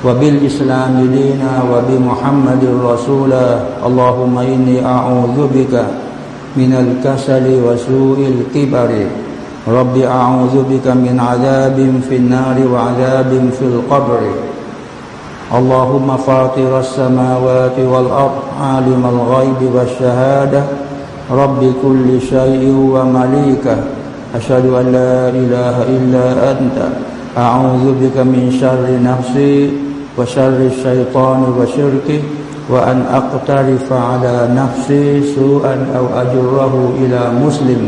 وبالإسلام دينا وبمحمد رسولا اللهم إني أعوذ بك من الكسل وسوء الكبر. رب أعوذ بك من عذاب في النار وعذاب في القبر. اللهم فاطر السماوات والأرض عالم الغيب والشهادة. رب كل شيء ومليكه أشهد أن لا إله إلا أنت. أعوذ بك من شر نفسي. وشر الشيطان وشركه وأن أقترف على نفسي سوءا أو أجره إلى مسلم.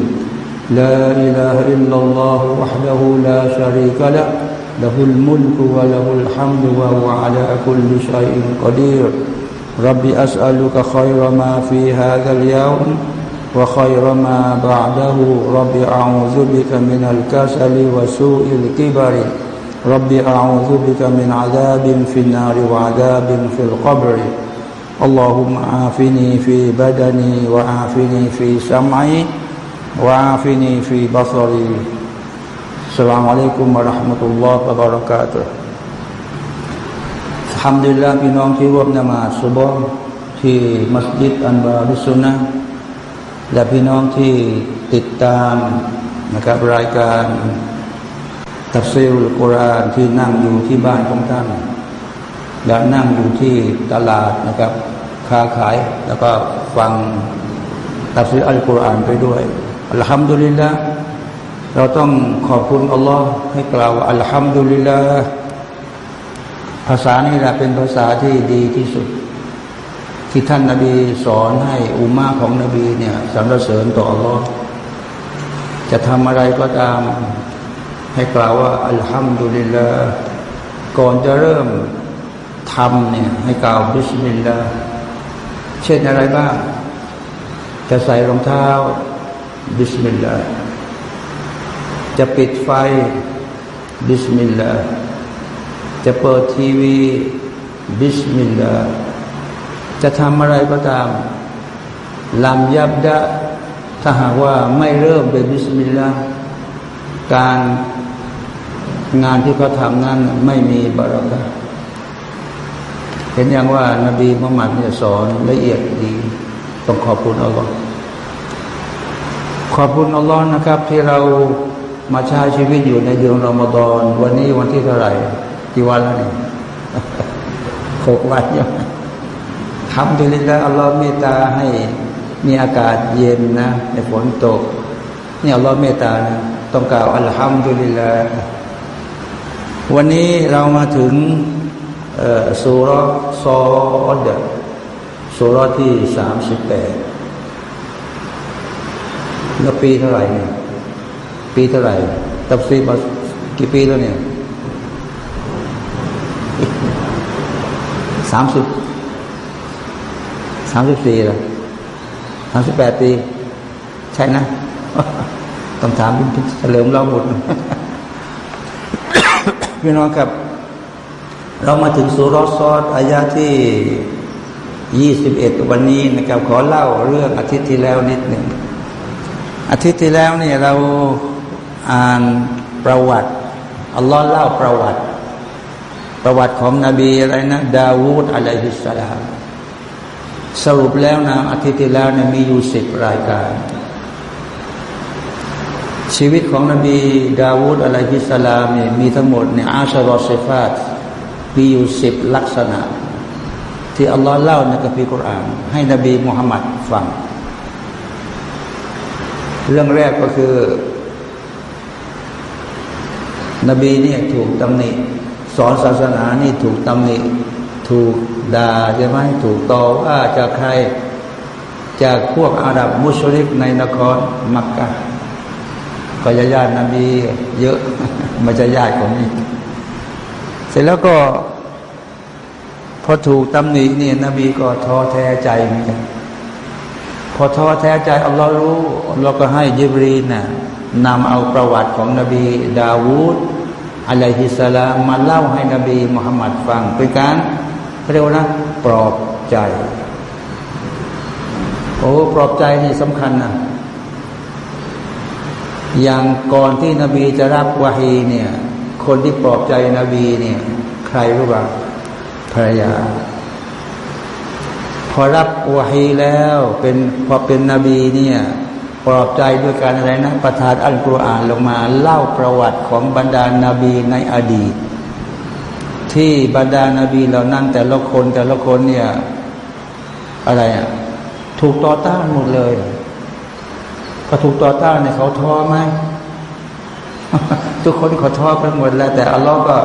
لا إله إلا الله وحده لا شريك له له الملك وله الحمد وهو على كل شيء قدير. ربي أسألك خير ما في هذا اليوم وخير ما بعده. ربي أعوذ بك من الكسل وسوء الكبر. ربي أعوذ بك من عذاب في النار وعذاب في القبر اللهم عافني في بدني وعافني في سمعي وعافني في بصري السلام عليكم ورحمة الله وبركاته الحمد لله พี่น้องที่ร่วมนมาสุบฮ์ที่มัสยิดอันบาริสุนะและพี่น้องที่ติดตามนะครับรายการ تفسير القرآن ที่นั่งอยู่ที่บ้านของท่านและนั่งอยู่ที่ตลาดนะครับ ค้าขายแล้วก็ฟังتفسير القرآن ไปด้วย الحمد لله เราต้องขอบคุณอัลลอฮ์ให้กล่าว الحمد للهภาษานี้แหละเป็นภาษาที่ดีที่สุด ที่ท่านนาบีสอนให้อุมมะฮ์ของนบีเนี่ยสรรเสริญต่ออัลลอฮ์จะทำอะไรก็ตาม ให้กล่าวว่า الحمد لله ก่อนจะเริ่มทำเนี่ยให้กล่าว بسم الله เช่นอะไรบ้าง จะใส่รองเท้า بسم اللهจะปิดไฟ بسم الله จะเปิดทีวี بسم الله จะทำอะไรก็ตามلم يبدأ ถ้าหากว่าไม่เริ่มเป็น بسم الله การ งานที่เขาทำนั้นไม่มีبركة เห็นอย่างว่านาบีมุฮัมมัดเนี่ยสอนละเอียดดีต้องขอบคุณอัลลอฮ์ขอบคุณอัลลอฮ์นะครับ ที่เรามาใช้ชีวิตอยู่ในเดือนรอมฎอนวันนี้วันที่เท่าไหร่กี่วันแล้วนี่หกวันยังทำดีแล้วอัลลอฮ์เมตตาให้มีอากาศเย็นนะในฝนตกนี่อัลลอฮ์เมตตานะต้องกล่าวอัลฮัมดุลิลลาห์ วันนี้เรามาถึงสุรซอดสุรที่สามสิบแปดแล้วปีเท่าไหร่เนี่ยปีเท่าไหร่ตับซีมากี่ปีแล้วเนี่ยสามสิบสามสิบสี่ล้วสามสิบแปดปี ใช่นะ ต้องถามเฉลิมเราหมด พี่น้องครับ เรามาถึงสุรซอดอายาที่ยี่สิบเอ็ดวันนี้นะครับ ขอเล่าเรื่องอาทิตย์ที่แล้วนิดหนึ่งอาทิตย์ที่แล้วเนี่ยเราอ่านประวัติอัลลอฮ์เล่าประวัติ ประวัติของนบีอะไรนะ ดาวูดอะลัยฮิสสลามสรุปแล้วนะอาทิตย์ที่แล้วเนี่ยมีอยู่สิบรายการ ชีวิตของนบีดาวูดอะลัยฮิสสลามเนี่ยมีทั้งหมดเนี่ยอาชารอเซฟาตมีอยู่สิบลักษณะ ที่อัลลอฮ์เล่าในกัมภีร์กุรอานให้นบีมุฮัมมัดฟัง เรื่องแรกก็คือ นบีเนี่ยถูกตำหนิสอนศาสนานี่ถูกตำหนิถูกด่าใช่ไหมถูกต่อว่าจากใคร จากพวกอาหรับมุชริกในนครมักกะ ก็ญาตินบีเยอะมาจะญาติของนี่เสร็จแล้วก็ พอถูกตำหนิเนี่ยนบีก็ท้อแท้ใจเหมือนกันพอท้อแท้ใจอัลลอฮ์รู้เราก็ให้ยิบรีนน่ะนำเอาประวัติของนบี ดาวูดอะลัยฮิสสลามมาเล่าให้นบีมุฮัมมัดฟังเป็นการเรียกว่านะปลอบใจ โอ้ปลอบใจนี่สำคัญนะ อย่างก่อนที่นบีจะรับวาฮีเนี่ย คนที่ปลอบใจนบีเนี่ย ใครรู้บ้างภรรยา พอรับวาฮีแล้วเป็นพอเป็นนบีเนี่ยปลอบใจด้วยการอะไรนะ ประทานอัลกุรอานลงมา เล่าประวัติของบรรดานาบีในอดีต ที่บรรดานาบีเหล่านั้นแต่ละคนแต่ละคนเนี่ย อะไรอะถูกต่อต้านหมดเลย พอถูกต่อต้านเนี่ยเขาท้อไหมทุกคนเขาท้อไปหมดแล้ว แต่อัลลอฮ์ก็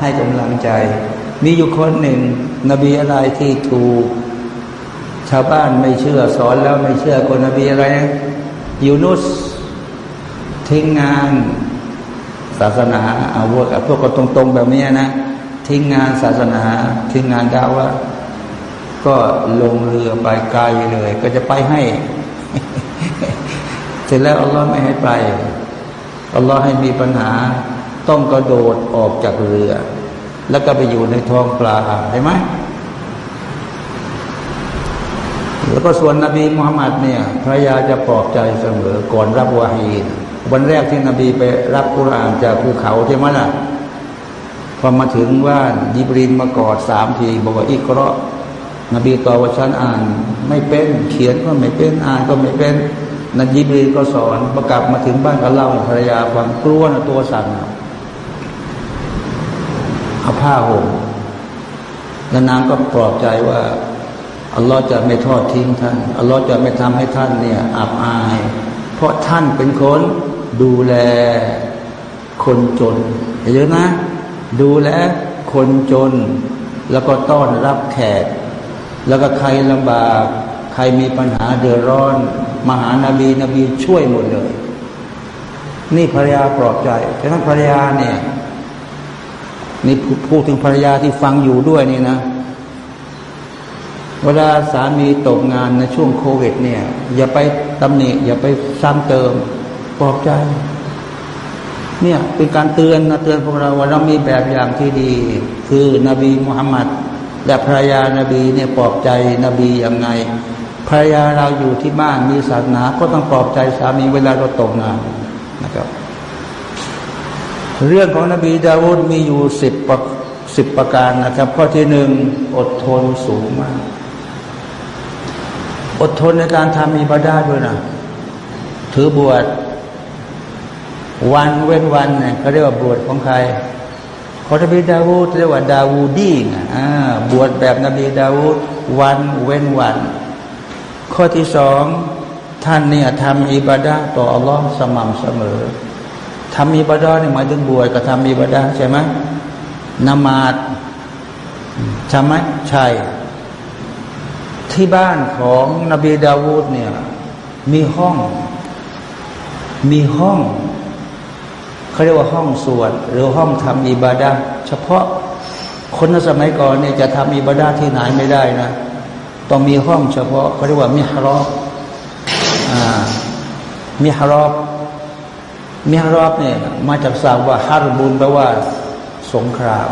ให้กำลังใจ มีอยู่คนหนึ่ง นบีอะไรที่ถูกชาวบ้านไม่เชื่อสอนแล้วไม่เชื่อคนนบีอะไรยูนุสทิ้งงานศาสนาเอาพวกพวกก็ตรง ๆ แบบนี้นะ ทิ้งงานศาสนา ทิ้งงานดาวะก็ลงเรือไปไกลเลย ก็จะไปให้ เสร็จแล้วอัลลอฮ์ไม่ให้ไปอัลลอฮ์ให้มีปัญหา ต้องกระโดดออกจากเรือ แล้วก็ไปอยู่ในท้องปลาเห็นไหมแล้วก็ส่วนนบีมุฮัมมัดเนี่ยภรรยาจะปลอบใจเสมอก่อนรับวาฮีวันแรกที่นบีไปรับกุรานจากภูเขาใช่ไหมล่ะพอมาถึงว่ายิบรินมากอดสามทีบอกว่าอิกราะนบีตอบว่าฉันอ่าน ไม่เป็น เขียนก็ไม่เป็นอ่านก็ไม่เป็น นันยิบรีก็สอนประกาศมาถึงบ้านก็เล่าภรรยาฟังกลัวนะตัวสั่นเอาผ้าห่มแล้วนางก็ปลอบใจว่าอัลลอฮ์จะไม่ทอดทิ้งท่านอัลลอฮ์จะไม่ทำให้ท่านเนี่ยอับอาย เพราะท่านเป็นคนดูแลคนจนเยอะนะ ดูแลคนจน แล้วก็ต้อนรับแขก แล้วก็ใครลำบาก ใครมีปัญหาเดือดร้อนมาหานาบีนบีช่วยหมดเลย นี่ภรรยาปลอบใจแต่ทั้งภรรยาเนี่ยนี่พูดถึงภรรยาที่ฟังอยู่ด้วยนี่นะ เวลาสามีตกงานในช่วงโควิด เนี่ย อย่าไปตำหนิอย่าไปซ้ำเติมปลอบใจ เนี่ยเป็นการเตือนนะเตือนพวกเราว่าเรามีแบบอย่างที่ดี คือนบีมุฮัมมัดและภรรยานาบีเนี่ยปลอบใจนบียังไง ภรรยาเราอยู่ที่บ้านมีศาสนาก็ต้องปลอบใจสามีเวลาเราตกงานนะครับ เรื่องของนบีดาวูดมีอยู่สิบสิบประการนะครับ ข้อที่หนึ่งอดทนสูงมาก อดทนในการทำอิบาดาด้วยนะถือบวชวันเว้นวันเนี่ยเขาเรียกว่าบวชของใครขอนบีดาวูดเรียกว่าดาวูดีนะบวชแบบนบีดาวูดวันเว้นวัน ข้อที่สองท่านเนี่ยทำอิบาดาต่ออัลลอฮ์สม่ำเสมอทำอิบาดาเนี่ยหมายถึงบวชก็ทำอิบาดาใช่ไหมนมาดใช่ไหมใช่ ที่บ้านของนบีดาวูดเนี่ยมีห้อง มีห้องเขาเรียกว่าห้องสวด หรือห้องทำอิบาดาเฉพาะคนในสมัยก่อนเนี่ยจะทำอิบาดาที่ไหนไม่ได้นะ ต้องมีห้องเฉพาะเขาเรียกว่ามิฮารอบมิฮารอบมิฮารอบเนี่ยมาจากศัพท์ว่าฮารบุญแปลว่าสงคราม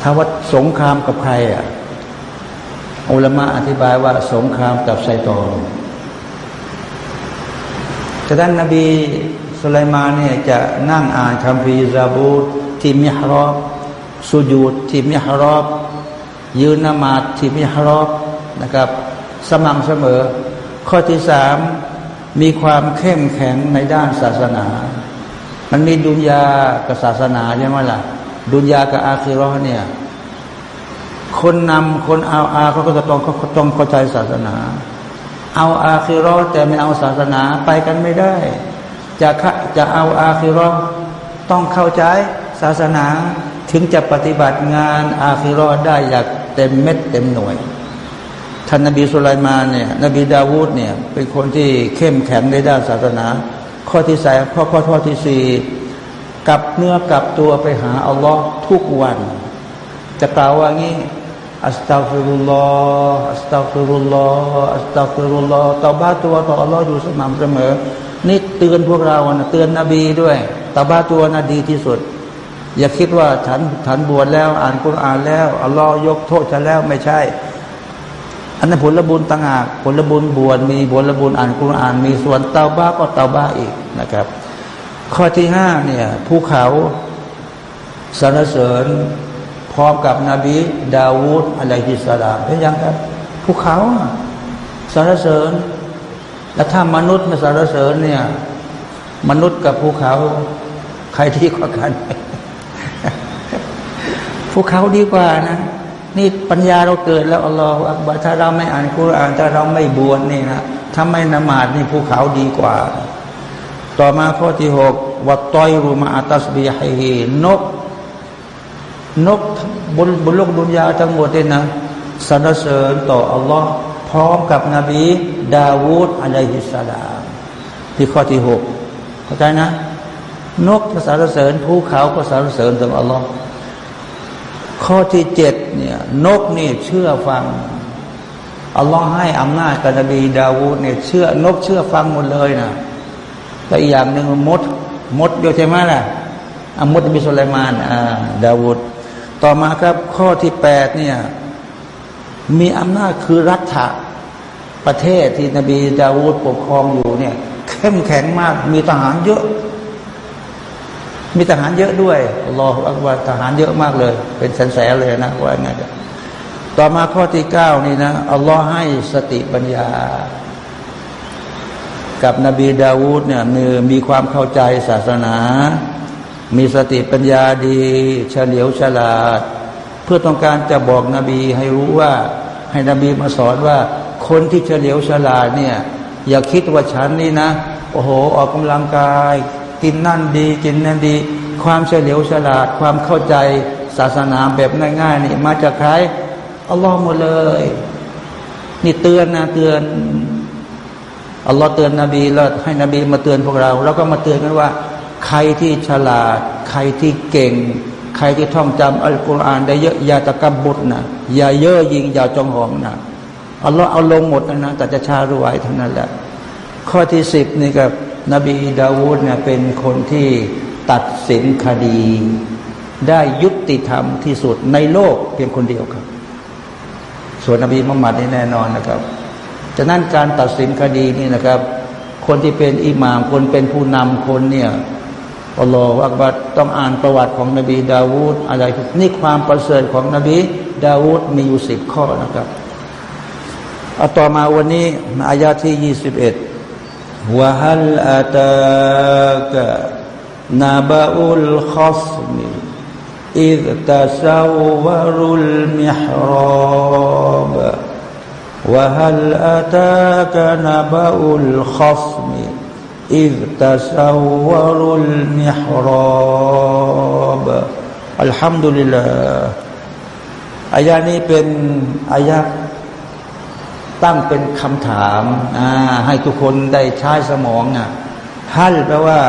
ถ้าว่าสงครามกับใครอะอุลามะอธิบายว่าสงครามกับไซตอนจะด้านนบีสุลัยมาเนี่ยจะนั่งอ่านคัมภีซาบูตที่มิฮารอบสุญูดที่มิฮารอบ ยืนนมาดที่มิฮารอบนะครับ สม่ำเสมอ ข้อที่สามมีความเข้มแข็งในด้านศาสนา มันมีดุนยากับศาสนาใช่ไหมล่ะ ดุนยากับอาคิรอเนี่ย คนนำคนเอาอาเขาก็จะต้องเขาต้องเข้าใจศาสนา เอาอาคิรอแต่ไม่เอาศาสนาไปกันไม่ได้ จะจะเอาอาคิรอต้องเข้าใจศาสนาถึงจะปฏิบัติงานآخرة ได้อย่าง เต็มเม็ดเต็มหน่วย ท่านนบีสุลัยมานเนี่ยนบีดาวูดเนี่ยเป็นคนที่เข้มแข็งในด้านศาสนา ข้อที่สามข้อข้อข้อที่สี่กลับเนื้อกลับตัวไปหาอัลลอฮ์ทุกวัน จะกล่าวว่างี้أستغفر الله أستغفر الله أستغفر الله توبة ตัวต่ออัลลอฮ์อยู่สม่ำเสมอ นี่เตือนพวกเรานะเตือนนบีด้วยต่อบ้าตัวนะดีที่สุด อย่าคิดว่าฉันฉันบวชแล้ว อ่านคุรานแล้วอัลลอฮ์ยกโทษฉันแล้วไม่ใช่ อันนั้นผลบุญต่างหากผลบุญบวชมีผลบุญอ่านคุราน มีส่วนเตาบ้าก็เตาบ้าอีกนะครับ ข้อที่ห้าเนี่ยภูเขาสรรเสริญพร้อมกับนบีดาวูดอะลัยฮิสลามเป็นยังครับภูเขาสรรเสริญแล้วถ้ามนุษย์ไมาสรรเสริญเนี่ย มนุษย์กับภูเขา ใครที่กว่ากัน ภูเขาดีกว่านะ นี่ปัญญาเราเกิดแล้วอัลลอฮฺอักบารถ้าเราไม่อ่านคุรานถ้าเราไม่บวชนี่นะถ้าไม่นมาดนี่ภูเขาดีกว่า ต่อมาข้อที่หกวัดตอยรูมาอัตัสบีฮีนก นกบนบนโลกดุนยาทั้งหมดเลยนะสรรเสริญต่ออัลลอฮ์พร้อมกับนบีดาวูดอะลัยฮิสสลามที่ข้อที่หกเข้าใจนะ นกก็สรรเสริญภูเขาก็สรรเสริญต่ออัลลอฮ์ ข้อที่เจ็ดเนี่ยนกนี่เชื่อฟังอัลลอฮ์ให้อำนาจกับนบีดาวูดเนี่ยเชื่อนกเชื่อฟังหมดเลยนะแต่อีกอย่างหนึ่งมด มดเดียวใช่ไหมล่ะอมดมีสุไลมานอ่าดาวูดต่อมาครับข้อที่แปดเนี่ยมีอำนาจคือรัฐะประเทศที่นบีดาวูดปกครองอยู่เนี่ยเข้มแข็งมากมีทหารเยอะ มีทหารเยอะด้วยรออักบารทหารเยอะมากเลย เป็นแสนๆเลยนะว่าไงต่อมาข้อที่เก้านี่นะอัลลอฮ์ให้สติปัญญา กับนบีดาวูดเนี่ยมีมีความเข้าใจศาสนา มีสติปัญญาดีเฉลียวฉลาด เพื่อต้องการจะบอกนบีให้รู้ว่า ให้นบีมาสอนว่า คนที่เฉลียวฉลาดเนี่ยอย่าคิดว่าฉันนี่นะโอ้โหออกกำลังกาย กินนั่นดีกินนั่นดี ความเฉลียวฉลาดความเข้าใจศาสนาแบบง่ายๆนี่มาจากใครอัลลอฮ์หมดเลย นี่เตือนนะเตือนอัลลอฮ์เตือนนบีแล้วให้นบีมาเตือนพวกเรา แล้วก็มาเตือนกันว่า ใครที่ฉลาด ใครที่เก่ง ใครที่ท่องจำอัลกุรอานได้เยอะอย่าตะกบุตรนะอย่าเย่อยิงอย่าจองหองนะอัลลอฮ์เอาลงหมดนะนะแต่จะชารวยเท่านั้นแหละข้อที่สิบนี่กับ นบีดาวูดเนี่ยเป็นคนที่ตัดสินคดี ได้ยุติธรรมที่สุดในโลกเพียงคนเดียวครับ ส่วนนบีมุฮัมมัดนี่แน่นอนนะครับฉะนั้นการตัดสินคดีนี่นะครับ คนที่เป็นอิหม่ามคนเป็นผู้นำคนเนี่ย الله أكبر ต้องอ่านประวัติของนบีดาวูดอะไรนี่ความประเสริฐของนบีดาวูดมีอยู่สิบข้อนะครับเอาต่อมาวันนี้อายาที่ยี่สิบเอ็ด وهل أتاك نبأ الخصم إذ تسوروا المحراب وهل أتاك نبأ الخصم إذ تسوروا المحراب الحمد لله อายานี้เป็นอายะ ตั้งเป็นคำถามให้ทุกคนได้ใช้สมองอะฮัลแปลว่า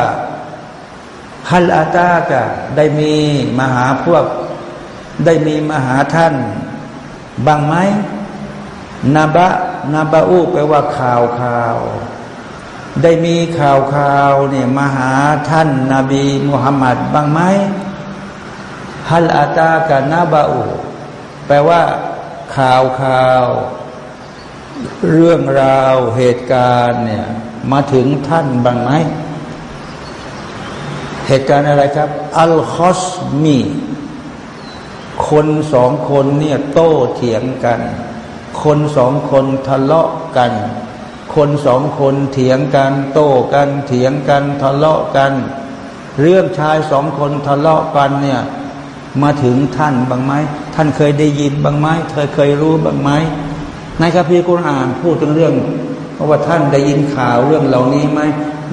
ฮัลอาตากะได้มีมหาพวก ได้มีมหาท่านบางไหมนาบะนาบะอูแปลว่าข่าวข่าว ได้มีข่าวข่าวเนี่ยมหาท่านนาบีมุฮัมมัดบางไหมฮัลอาตากะนาบะอูแปลว่าข่าวข่าว เรื่องราวเหตุการณ์เนี่ย มาถึงท่านบ้างไหม เหตุการณ์อะไรครับ อัลคอสมีคนสองคนเนี่ยโต้เถียงกัน คนสองคนทะเลาะกัน คนสองคนเถียงกัน โต้กันเถียงกันทะเลาะกัน เรื่องชายสองคนทะเลาะกันเนี่ยมาถึงท่านบ้างไหมท่านเคยได้ยินบ้างไหมเคยเคยรู้บ้างไหม ในคัมภีร์กุรอานพูดถึงเรื่องว่าท่านได้ยินข่าวเรื่องเหล่านี้ไหม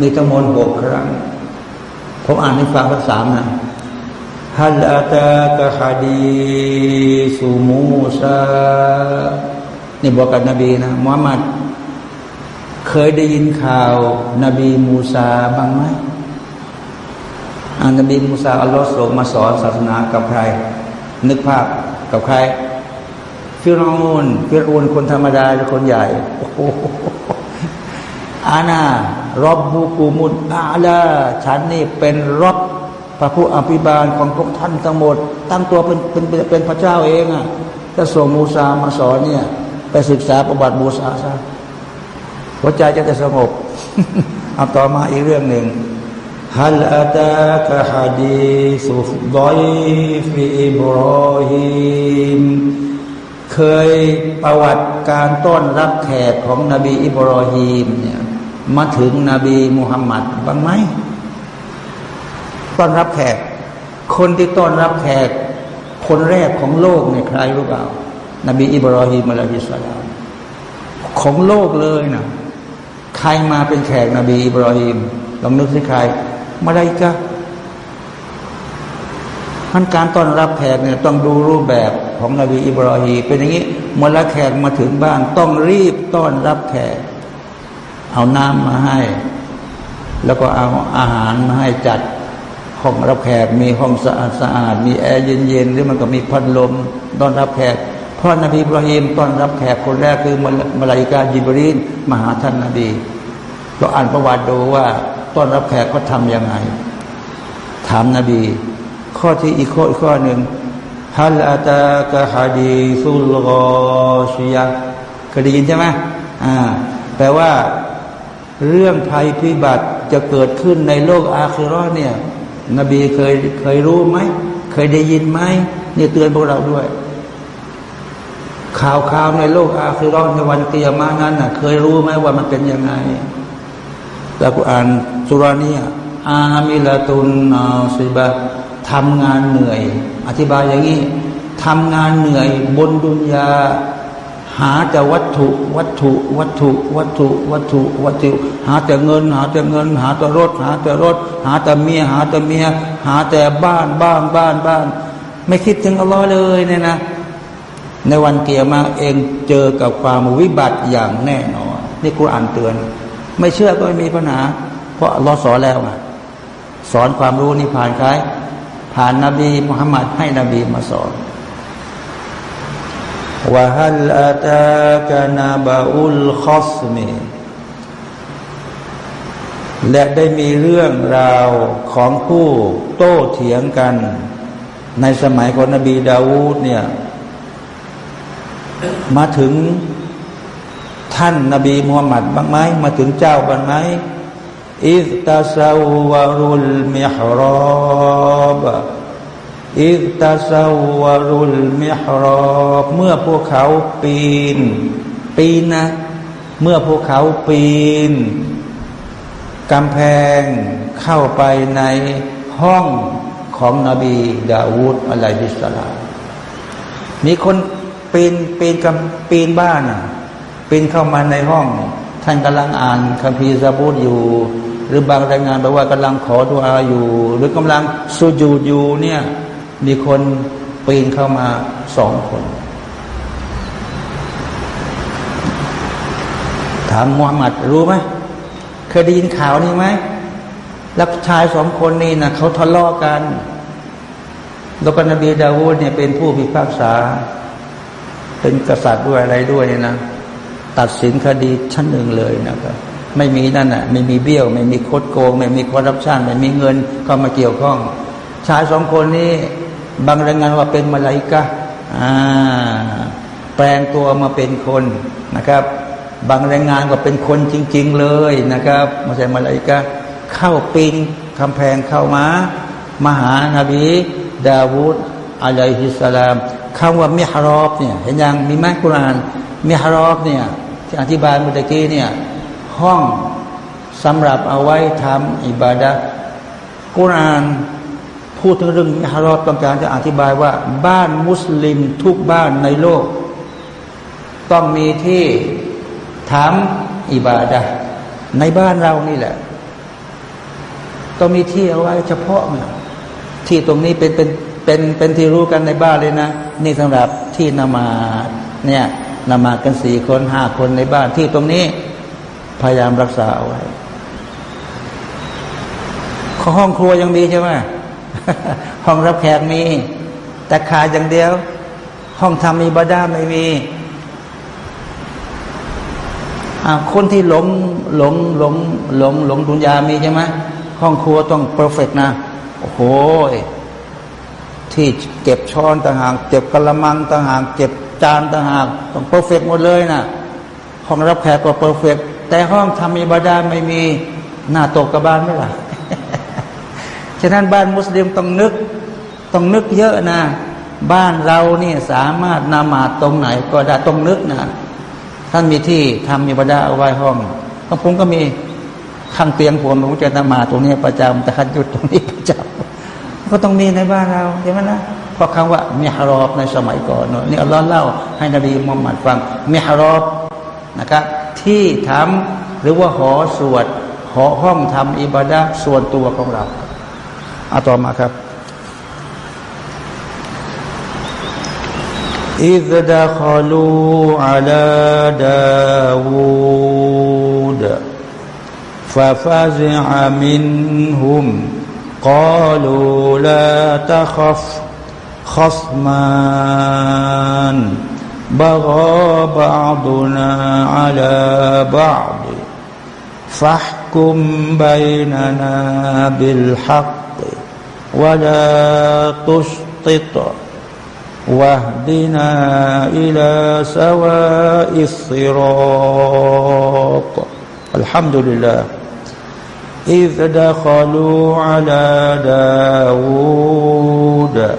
มีจำนวนหกครั้งผมอ่านให้ฟังภาษานะฮัลอาตากะฮาดีสุมูซานี่บอกกับนบีนะมุฮัมมัดเคยได้ยินข่าว นบีมูซาบ้างไหมอันนบีมูซาอัลลอฮ์ส่งมาสอนศาสนากับใคร นึกภาพกับใคร ฟิรอูนฟิรอูนคนธรรมดาหรือคนใหญ่อาณารบบุกูมุดอาลาฉันนี่เป็นรบพระผู้อภิบาลของพวกท่านทั้งหมด ตั้งตัวเป็นเป็นเป็นพระเจ้าเองอะจะส่งมูซามาสอนเนี่ย ไปศึกษาประวัติมูซาซะหัวใจจะจะสงบเอาต่อมาอีกเรื่องหนึ่งฮัลอาตากฮะดีสุฟดอยฟิอิบรอฮิม เคยประวัติการต้อนรับแขกของนบีอิบรอฮีมเนี่ยมาถึงนบีมุฮัมมัดบ้างไหมต้อนรับแขก คนที่ต้อนรับแขก คนแรกของโลกเนี่ยใครรู้เปล่า นบีอิบรอฮีมอะลัยฮิสสลามของโลกเลยนะใครมาเป็นแขกนบีอิบรอฮีมลองนึกสิใครมาได้กะมันการต้อนรับแขกเนี่ยต้องดูรูปแบบ ของนบีอิบรอฮีเป็นอย่างนี้เมื่อลแขกมาถึงบ้านต้องรีบต้อนรับแขก เอาน้ำมาให้ แล้วก็เอาอาหารมาให้จัดห้องรับแขกมีห้องสะอาดสะอาดมีแอร์เย็นๆหรือมันก็มีพัดลมต้อนรับแขกพ่อนบีอิบราฮิมต้อนรับแขกคนแรกคือมาลายกาจิบรีนมาหาท่านนบีเราอ่านประวัติดูว่าต้อนรับแขกเขาทำยังไงถามนบี ข้อที่อีกข้ออีกข้อหนึ่ง ฮัลอาตากะฮะดีซุลกอชียะเคยได้ยินใช่ไหมอ่าแปลว่าเรื่องภัยพิบัติจะเกิดขึ้นในโลกอาคิรอเนี่ย นบีเคยเคยรู้ไหม เคยได้ยินไหมเนี่ยเตือนพวกเราด้วย ข่าวข่าวในโลกอาคิรอในวันเกียมานั้นน่ะ เคยรู้ไหมว่ามันเป็นยังไงแล้วกูอ่านสุรานีอามิลาตุนอาซิบะ ทำงานเหนื่อย อธิบายอย่างนี้ทำงานเหนื่อยบนดุนยา หาแต่วัตถุวัตถุวัตถุวัตถุวัตถุวัตถุ หาแต่เงิน หาแต่เงิน หาแต่รถ หาแต่รถ หาแต่เมีย หาแต่เมีย หาแต่บ้านบ้านบ้านบ้าน ไม่คิดถึงอัลลอฮ์เลยเนี่ยนะ ในวันเกียร์มาเองเจอกับความวิบัติอย่างแน่นอน นี่กูอ่านเตือน ไม่เชื่อก็ไม่มีปัญหา เพราะอัลลอฮ์สอนแล้วอะสอนความรู้นี่ผ่านใคร ผ่านนบีมุฮัมมัดให้นบีมาสอนวะฮัลอาตากานาบาอุลคอสมีและได้มีเรื่องราวของผู้โต้เถียงกัน ในสมัยของนบีดาวูดเนี่ย มาถึงท่านนบีมุฮัมมัดบ้างไหมมาถึงเจ้าบ้างไหม อิสตาซาวรุลมิฮรอบอิสตาซาวรุลมิฮรอบเมื่อพวกเขาปีน ปีนนะ เมื่อพวกเขาปีนกำแพงเข้าไปในห้องของนบีดาวูดอะลัยฮิสลามมีคนปีนปีนกำปีนบ้านอะปีนเข้ามาในห้อง ท่านกำลังอ่านคัมภีร์ซาบูตอยู่ หรือบางรายงานบอกว่ากำลังขอดุอาอยู่ หรือกำลังสุญูดอยู่เนี่ยมีคนปีนเข้ามาสองคน ถามมุฮัมมัดรู้ไหมเคยได้ยินข่าวนี้ไหมแล้วชายสองคนนี้นะเขาทะเลาะกัน แล้วก็นบีดาวูดเนี่ยเป็นผู้พิพากษา เป็นกษัตริย์ด้วยอะไรด้วยเนี่ยนะ ตัดสินคดีชั้นหนึ่งเลยนะครับไม่มีนั่นอะไม่มีเบี้ยว ไม่มีโคดโกง ไม่มีคอร์รัปชันไม่มีเงินเข้ามาเกี่ยวข้องชายสองคนนี้บางรายงานว่าเป็นมาลายกะแปลงตัวมาเป็นคนนะครับ บางรายงานก็เป็นคนจริง ๆ เลยนะครับม่ใช่มาลายกะเข้าปีนคำแพงเข้ามามาหานาบี ดาวูดอะลัยฮิสสลามคำว่ามิฮารอบเนี่ยเห็นยังมีไหมกุรานมิฮารอบเนี่ย ที่อธิบายเมื่อกี้เนี่ยห้องสำหรับเอาไว้ทำอิบาดะกุรานพูดถึงเรื่องมิฮารอบต้องการจะอธิบายว่า บ้านมุสลิมทุกบ้านในโลก ต้องมีที่ทำอิบาดะในบ้านเรานี่แหละ ต้องมีที่เอาไว้เฉพาะเนี่ยที่ตรงนี้เป็นเป็นเป็นเป็นที่รู้กันในบ้านเลยนะ นี่สำหรับที่นมาเนี่ย นมากันสี่คนห้าคนในบ้านที่ตรงนี้ พยายามรักษาเอาไว้ห้องครัวยังมีใช่ไหมห้องรับแขกมี แต่ขาดอย่างเดียว ห้องทำมีบาดาไม่มีคนที่หลงหลงหลงหลงหลงดุนยามีใช่ไหมห้องครัวต้องเพอร์เฟกนะ โอ้โหที่เก็บช้อนต่างหากเก็บกระมังต่างหากเก็บ จานต่างหากต้องเพอร์เฟกหมดเลยนะห้องรับแขกก็เพอร์เฟกแต่ห้องทำมีบาดาไม่มีหน้าตกกระบาลไม่ล่ะฉะนั้นบ้านมุสลิมต้องนึก ต้องนึกเยอะนะ บ้านเราเนี่ยสามารถนามาตรงไหน ก็ได้ต้องนึกนะท่านมีที่ทำมีบาดาเอาไว้ห้องก็ผมก็มีข้างเตียงผมผมจะนามาตรงนี้ประจำแต่ขันหยุดตรงนี้ประจำก็ต้องมีในบ้านเราใช่ไหมนะ เพราะคำว่ามิฮารอบในสมัยก่อนนี่อัลลอฮ์เล่า ให้นบีมุฮัมมัดฟังมิฮารอบนะครับ ที่ทำหรือว่าหอสวดหอห้องทำอิบาดะส่วนตัวของเราอาต่อมาครับ إذ دخلوا على داود ففزع منهم قالوا لا تخف خصمان بغى بعضنا على بعض فاحكم بيننا بالحق ولا تشطط واهدنا إلى سواء الصراط الحمد لله إذ دخلوا على داود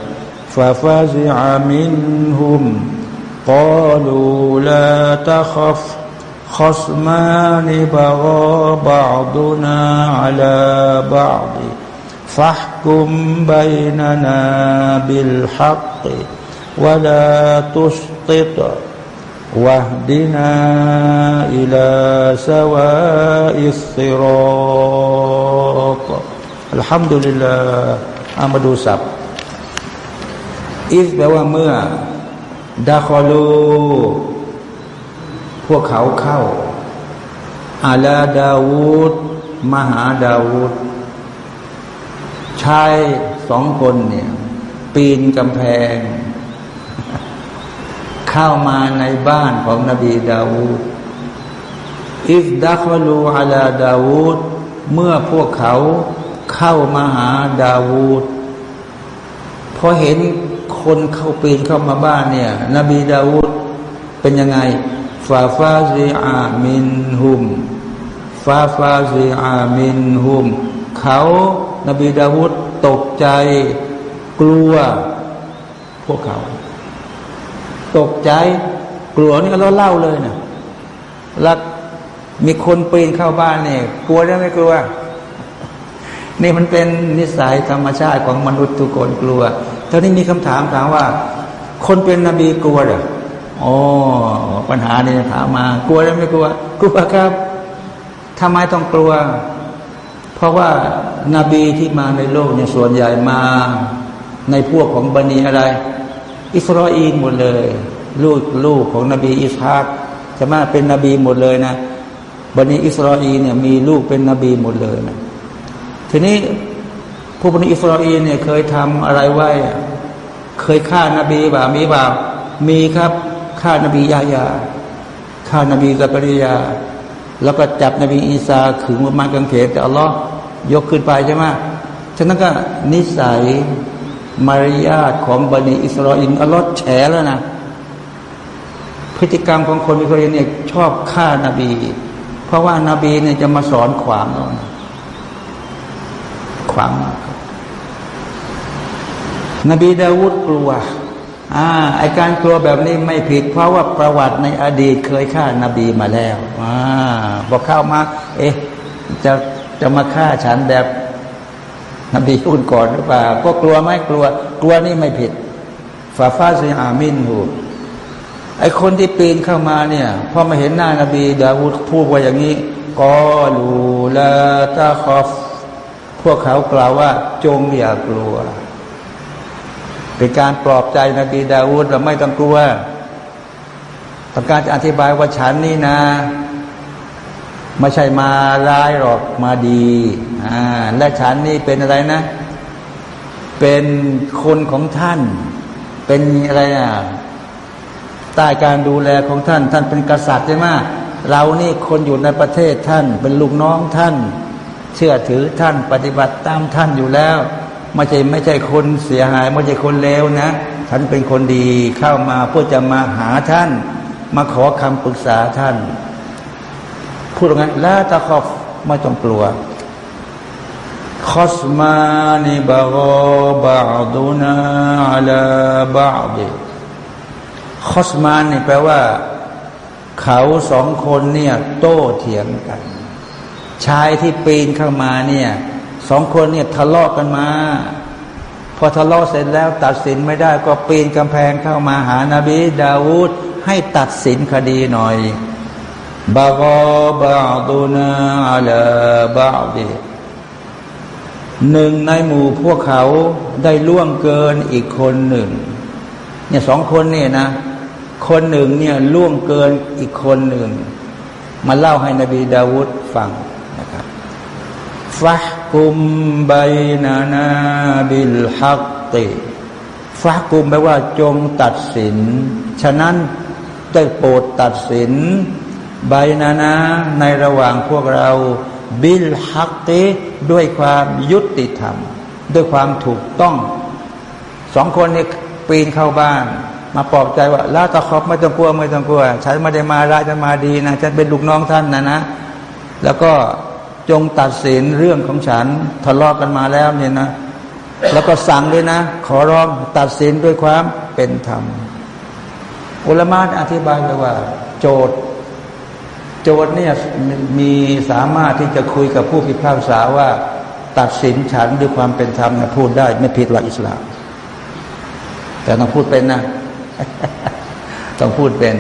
ففزع منهم قالوا لا تخف خصمان بغى بعضنا على بعض فاحكم بيننا بالحق ولا تشطط واهدنا إلى سواء الصراط الحمد لله อามาดูสับ อิสแปลว่าเมื่อดาคอลูพวกเขาเข้าอาลาดาวูดมหาดาวูดชายสองคนเนี่ย ปีนกำแพง เข้ามาในบ้านของนบีดาวูดอิฟดัคลูอาลาดาวูดเมื่อพวกเขาเข้ามาหาดาวูดพอเห็น คนเข้าปีนเข้ามาบ้านเนี่ย นบีดาวูดเป็นยังไงฟาฟาซีอามินหุมฟาฟาซีอามินหุมเขานบีดาวุฒตกใจกลัว พวกเขา ตกใจกลัวนี่ก็เราเล่าเลยนะแล้วมีคนปีนเข้าบ้านเนี่ย กลัวได้ไม่กลัว นี่มันเป็นนิสัยธรรมชาติของมนุษย์ทุกคนกลัว ตอนนี้มีคำถามถามว่า คนเป็นนบีกลัวเหรออ๋อปัญหาเนี่ยถามมา กลัวได้ไม่กลัว กลัวครับทำไมต้องกลัว เพราะว่านาบีที่มาในโลกเนี่ยส่วนใหญ่มาในพวกของบันีอะไร อิสราเอลหมดเลย ลูกลูกของนบีอิสฮากจะมาเป็นนบีหมดเลยนะบันีอิสราเอลเนี่ยมีลูกเป็นนบีหมดเลยนะทีนี้ ผู้บันีอิสราเอลเนี่ยเคยทำอะไรไว้ เคยฆ่านาบีบ่ามีบ่ามีครับฆ่านบียาญาฆ่านบีกัปริยา แล้วก็จับนบีอีสาขึงมากางเขนแต่อัลลอฮ์ยกขึ้นไปใช่ไหมฉะนั้นก็นิสัยมารยาทของบันิอิสราเอลอัลลอฮ์แฉแล้วนะ พฤติกรรมของคนอิสราเอลเนี่ยชอบฆ่านาบี เพราะว่านาบีเนี่ยจะมาสอนขวางเราางนบีดาวุฒกลัวอ่าไอการกลัวแบบนี้ไม่ผิด เพราะว่าประวัติในอดีตเคยฆ่านาบีมาแล้วอ่าบอกเข้ามา เอ๊ะจะจะมาฆ่าฉันแบบนบีคุณก่อนหรือเปล่าก็กลัวไหมกลัว กลัวนี่ไม่ผิดฟาฟาซีอามินหูไอคนที่ปีนเข้ามาเนี่ยพอมาเห็นหน้านบี ดาวูดพูดว่าอย่างนี้กอลูลาตาคอฟ พวกเขากล่าวว่า จงอย่ากลัว เป็นการปลอบใจนบีดาวูดเราไม่ต้องกลัวต้องการจะอธิบายว่าฉันนี่นะไม่ใช่มาร้ายหรอกมาดีอ่าและฉันนี่เป็นอะไรนะ เป็นคนของท่าน เป็นอะไรอะใต้การดูแลของท่าน ท่านเป็นกษัตริย์ใช่ไหมเรานี่คนอยู่ในประเทศท่าน เป็นลูกน้องท่าน เชื่อถือท่านปฏิบัติตามท่านอยู่แล้ว ไม่ใช่ไม่ใช่คนเสียหาย ไม่ใช่คนเลวนะท่านเป็นคนดีเข้ามาเพื่อจะมาหาท่าน มาขอคำปรึกษาท่าน พูดงั้นละตะขอบไม่ต้องกลัวخصمان بغى بعضنا على بعض خصمان นี่แปลว่า เขาสองคนเนี่ย โต้เถียงกัน ชายที่ปีนเข้ามาเนี่ยสองคนเนี่ยทะเลาะกันมา พอทะเลาะเสร็จแล้วตัดสินไม่ได้ก็ปีนกำแพงเข้ามาหานาบีดาวูดให้ตัดสินคดีหน่อยบากบาดูนาอัลบาดีหนึ่งในหมู่พวกเขาได้ล่วงเกินอีกคนหนึ่งเนี่ยสองคนเนี่ยนะ คนหนึ่งเนี่ยล่วงเกินอีกคนหนึ่ง มาเล่าให้นบีดาวุฒฟัง ฟะกุมไบนานาบิลฮักติฟะกุมแปลว่าจงตัดสิน ฉะนั้นได้โปรดตัดสิน ใบนานาในระหว่างพวกเรา บิลฮักเตด้วยความยุติธรรม ด้วยความถูกต้องสองคนนี้ปีนเข้าบ้าน มาปลอบใจว่าลาตะคอบไม่ต้องกลัวไม่ต้องกลัวฉันไม่ได้มาราจะมาดีนะฉันเป็นลูกน้องท่านนะนะ แล้วก็ จงตัดสินเรื่องของฉันทะเลาะกันมาแล้วเนี่ยนะ แล้วก็สั่งด้วยนะ ขอร้องตัดสินด้วยความเป็นธรรม อุลมะอธิบายเลยว่า โจทย์ โจทย์เนี่ยมีสามารถที่จะคุยกับผู้พิพากษาว่าตัดสินฉันด้วยความเป็นธรรมนะพูดได้ไม่ผิดหลักอิสลาม แต่ต้องพูดเป็นนะ ต้องพูดเป็น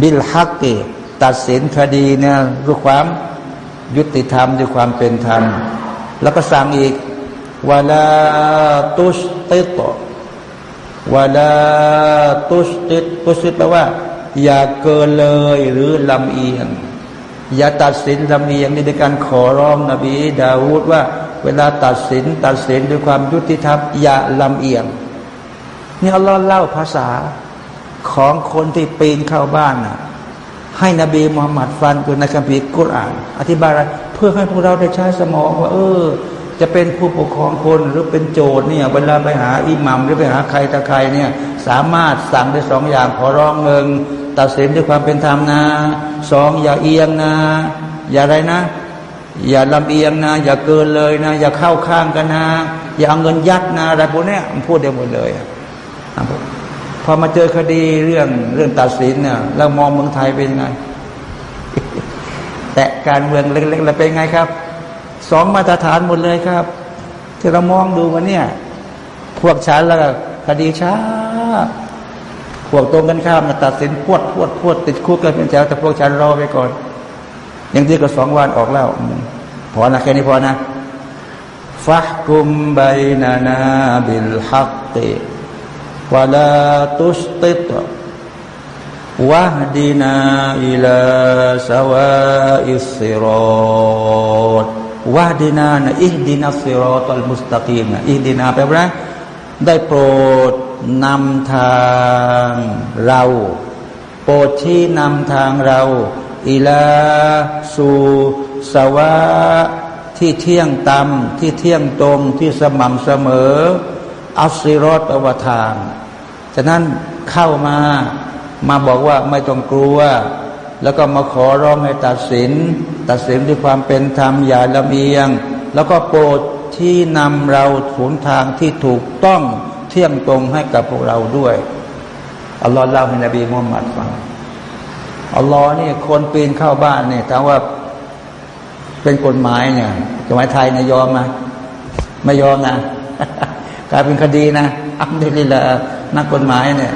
บิลฮักเก ตัดสินคดีเนี่ยด้วยความยุติธรรมด้วยความเป็นธรรม แล้วก็สั่งอีกวาลาตุสติตวาลาตุสติตตุสติตแปลว่า อย่าเกินเลยหรือลำเอียง อย่าตัดสินลำเอียงนี่ในการขอร้องนบีดาวูดว่า เวลาตัดสิน ตัดสินด้วยความยุติธรรมอย่าลำเอียงนี่อัลลอฮ์เล่าภาษาของคนที่ปีนเข้าบ้านน่ะ ให้นบีมุฮัมมัดฟันคือในคัมภีร์กุรอาน อธิบายเพื่อให้พวกเราได้ใช้สมองว่า เออ จะเป็นผู้ปกครองคนหรือเป็นโจทย์เนี่ยเวลาไปหาอิหมัมหรือไปหาใครตะใครเนี่ย สามารถสั่งได้สองอย่างขอร้องเงินตัดสินด้วยความเป็นธรรมนะสองอย่าเอียงนะ อย่าอะไรนะ อย่าลำเอียงนะ อย่าเกินเลยนะ อย่าเข้าข้างกันนะ อย่าเอาเงินยัดนะอะไรพวกนี้มันพูดได้หมดเลย พอมาเจอคดีเรื่องเรื่องตัดสินเนี่ยเรามองเมืองไทยเป็นยังไง แต่การเมืองเล็กๆเราเป็นไงครับ สองมาตรฐานหมดเลยครับ ที่เรามองดูมาเนี่ยพวกฉันแล้วคดีช้า พวกตรงกันข้ามมาตัดสินพวดพวดพวดติดคุกกันเป็นแถวแต่พวกฉันรอไปก่อนยังดีก็สองวันออกแล้วพอนะแค่นี้พอนะฟะกุมไบนานาบิลฮักติ วลาตุสติตวะดีนาอิลาสวาอิสิรอดวะดีนานะอิดีนัสซิรอตัลมุสตะกีมนะอิดีนาแปลว่าได้โปรดนำทางเรา โปรดที่นำทางเรา อิลาสู่สวะที่เที่ยงตำที่เที่ยงตรงที่สม่ำเสมออัสซิรอตอวทาง ฉะนั้นเข้ามามาบอกว่าไม่ต้องกลัว แล้วก็มาขอร้องให้ตัดสิน ตัดสินด้วยความเป็นธรรมอย่าลำเอียง แล้วก็โปรดที่นำเราถูนทางที่ถูกต้องเที่ยงตรงให้กับพวกเราด้วยอัลลอฮ์เล่าให้นบีมุฮัมมัดฟังอัลลอฮ์นี่คนปีนเข้าบ้านเนี่ยถามว่าเป็นกฎหมายเนี่ยกฎหมายไทยนี่ยยอมไหมไม่ยอมนะกลายเป็นคดีนะอัมดุลิละ นักกฎหมายเนี่ย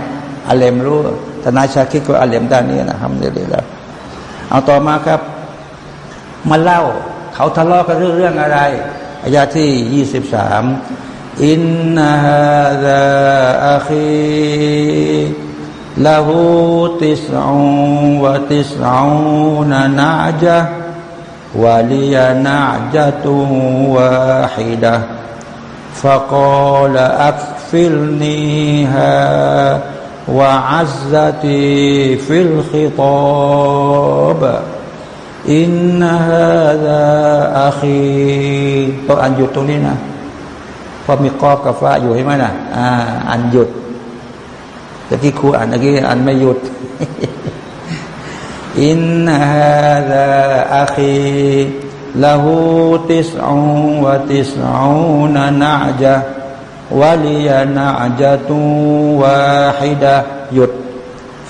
อาเลมรู้ทนายชาคิดก็อาเลมด้านนี้นะครับเดี๋ยแล้วเอาต่อมาครับ มาเล่า เขาทะเลาะกันเรื่องเรื่องอะไรอายาที่ยี่สิบสามอินนาะดะอัคีลาหูติสองวะติสองนานาจะวะลียานาจะตุวาฮิดะฟะกอลอัก أكفلنيها وعزتي في الخطاب إن هذا أخي ต้องอันหยุดตรงนี้นะพอมีกอบกับฟ้าอยู่ให้ไหมนะอ่าอันหยุดแต่ที่ครูอ่านเมื่อกี้อันไม่หยุด إن هذا أخي له تسع وتسعون نعجة ولي نعجة واحدة يد فقال أكفلي أكفلنيها وعزتي في الخطاب อินนา วะลียานาจัตุวะฮิดะหยุด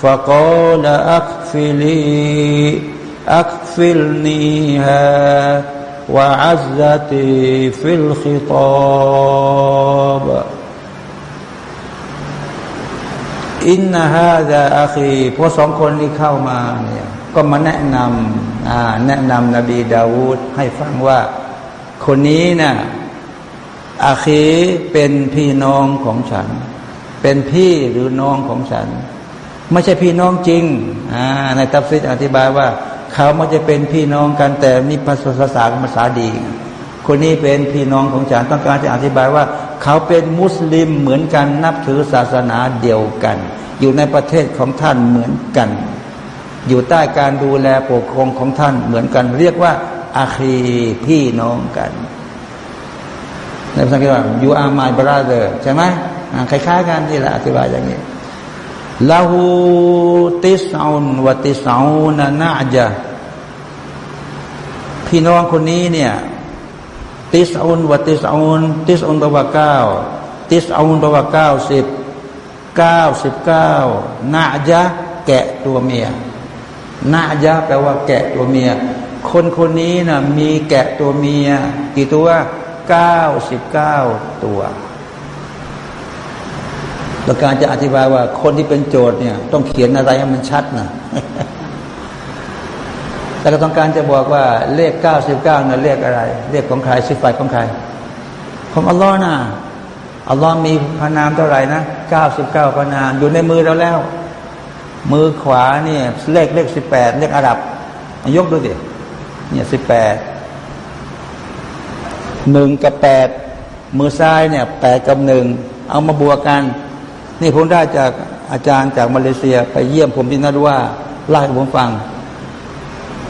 فقال أكفلني أكفلن يها وعزني في الخطاب إن هذا أخي พวกสองคนที่เข้ามาเนี่ยก็มาแนะนำแนะนำนบีดาวูดให้ฟังว่า คนนี้นะ่ะ อาคีเป็นพี่น้องของฉัน เป็นพี่หรือน้องของฉัน ไม่ใช่พี่น้องจริงในตัฟซิดอธิบายว่า เขาไม่จะเป็นพี่น้องกันแต่มีภาษาภาษาดี คนนี้เป็นพี่น้องของฉันต้องการจะอธิบายว่า เขาเป็นมุสลิมเหมือนกันนับถือศาสนาเดียวกัน อยู่ในประเทศของท่านเหมือนกัน อยู่ใต้การดูแลปกครองของท่านเหมือนกัน เรียกว่าอาคีพี่น้องกัน ในภาษาอังกฤษว่า you are my brother ใช่ไหมคล้ายๆกันที่แหละอธิบายอย่างนี้ลาหูติสอุนวติสอุนนาจะพี่น้องคนนี้เนี่ย ติสอุนวติสอุนติสอุนแปลว่าเก้าติสอุนแปลว่าเก้าสิบเก้าสิบเก้านาจะแกะตัวเมียนาญาแปลว่าแกะตัวเมีย คนคนนี้น่ะมีแกะตัวเมีย กี่ตัว เก้าสิบเก้าตัว ประการจะอธิบายว่าคนที่เป็นโจทย์เนี่ย ต้องเขียนอะไรให้มันชัดนะแต่ก็ต้องการจะบอกว่าเลขเก้าสิบเก้านะเลขอะไร เลขของใครสิบไฟของใคร ของอัลลอฮ์นะอัลลอฮ์มีพระนามเท่าไหร่นะเก้าสิบเก้าพระนามอยู่ในมือเราแล้ว มือขวาเนี่ยเลขเลขสิบแปดเลขอาหรับ ยกดูดิเนี่ยสิบแปด หนึ่งกับแปดมือซ้ายเนี่ยแปดกับหนึ่งเอามาบวกกัน นี่ผมได้จากอาจารย์จากมาเลเซียไปเยี่ยมผมที่นั่นว่าเล่าให้ผมฟัง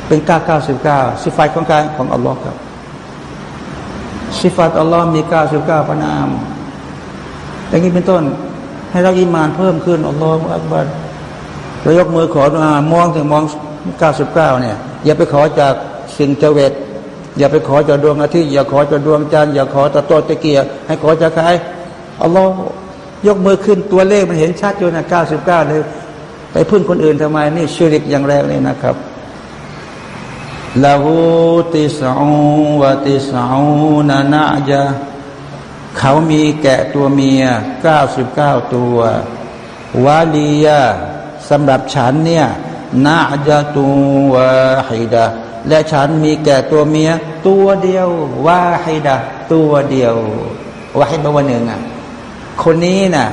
เป็นเก้าเก้าสิบเก้าสิฟัตของการของอัลลอฮ์ครับสิฟัตอัลลอฮ์มีเก้าสิบเก้าพระนามอย่างนี้เป็นต้น ให้เราอิมานเพิ่มขึ้นอัลลอฮ์อักบัรเรายกมือขอมามองถึงมองเก้าสิบเก้าเนี่ย อย่าไปขอจากสิ่งเจเวต อย่าไปขอจากดวงอาทิตย์อย่าขอจากดวงจันทร์อย่าขอจากตัวตะเกียให้ขอจากใครอัลลอฮ์ยกมือขึ้นตัวเลขมันเห็นชัดอยู่นะเก้าสิบเก้าเลยไปพึ่งคนอื่นทำไมนี่ชิริกอย่างแรกนี่นะครับลาหูติสอูวะติสอูนานาจะเขามีแกะตัวเมียเก้าสิบเก้าตัววาลียาสำหรับฉันเนี่ยนาจะตัวฮิดะ และฉันมีแก่ตัวเมีย ตัวเดียวว่าฮิดะตัวเดียวว่าให้บวันหนึ่งอะคนนี้น่ะ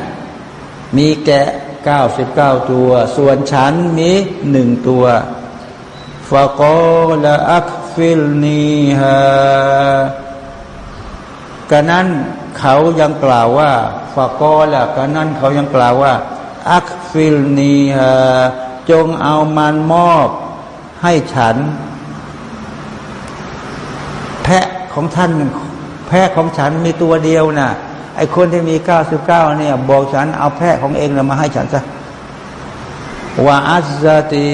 มีแกะเก้าสิบเก้าตัว ส่วนฉันมีหนึ่งตัวฟะกอละอักฟิลนีฮะกันนั้นเขายังกล่าวว่าฟะกอละกันนั้นเขายังกล่าวว่า อักฟิลนีฮะจงเอามันมอบให้ฉัน แพะ ของท่านแพะของฉันมีตัวเดียวนะ่ะ ไอคนที่มีเก้าสิบเก้าเนี่ย บอกฉันเอาแพะของเองมาให้ฉันซะว่าอัซาตี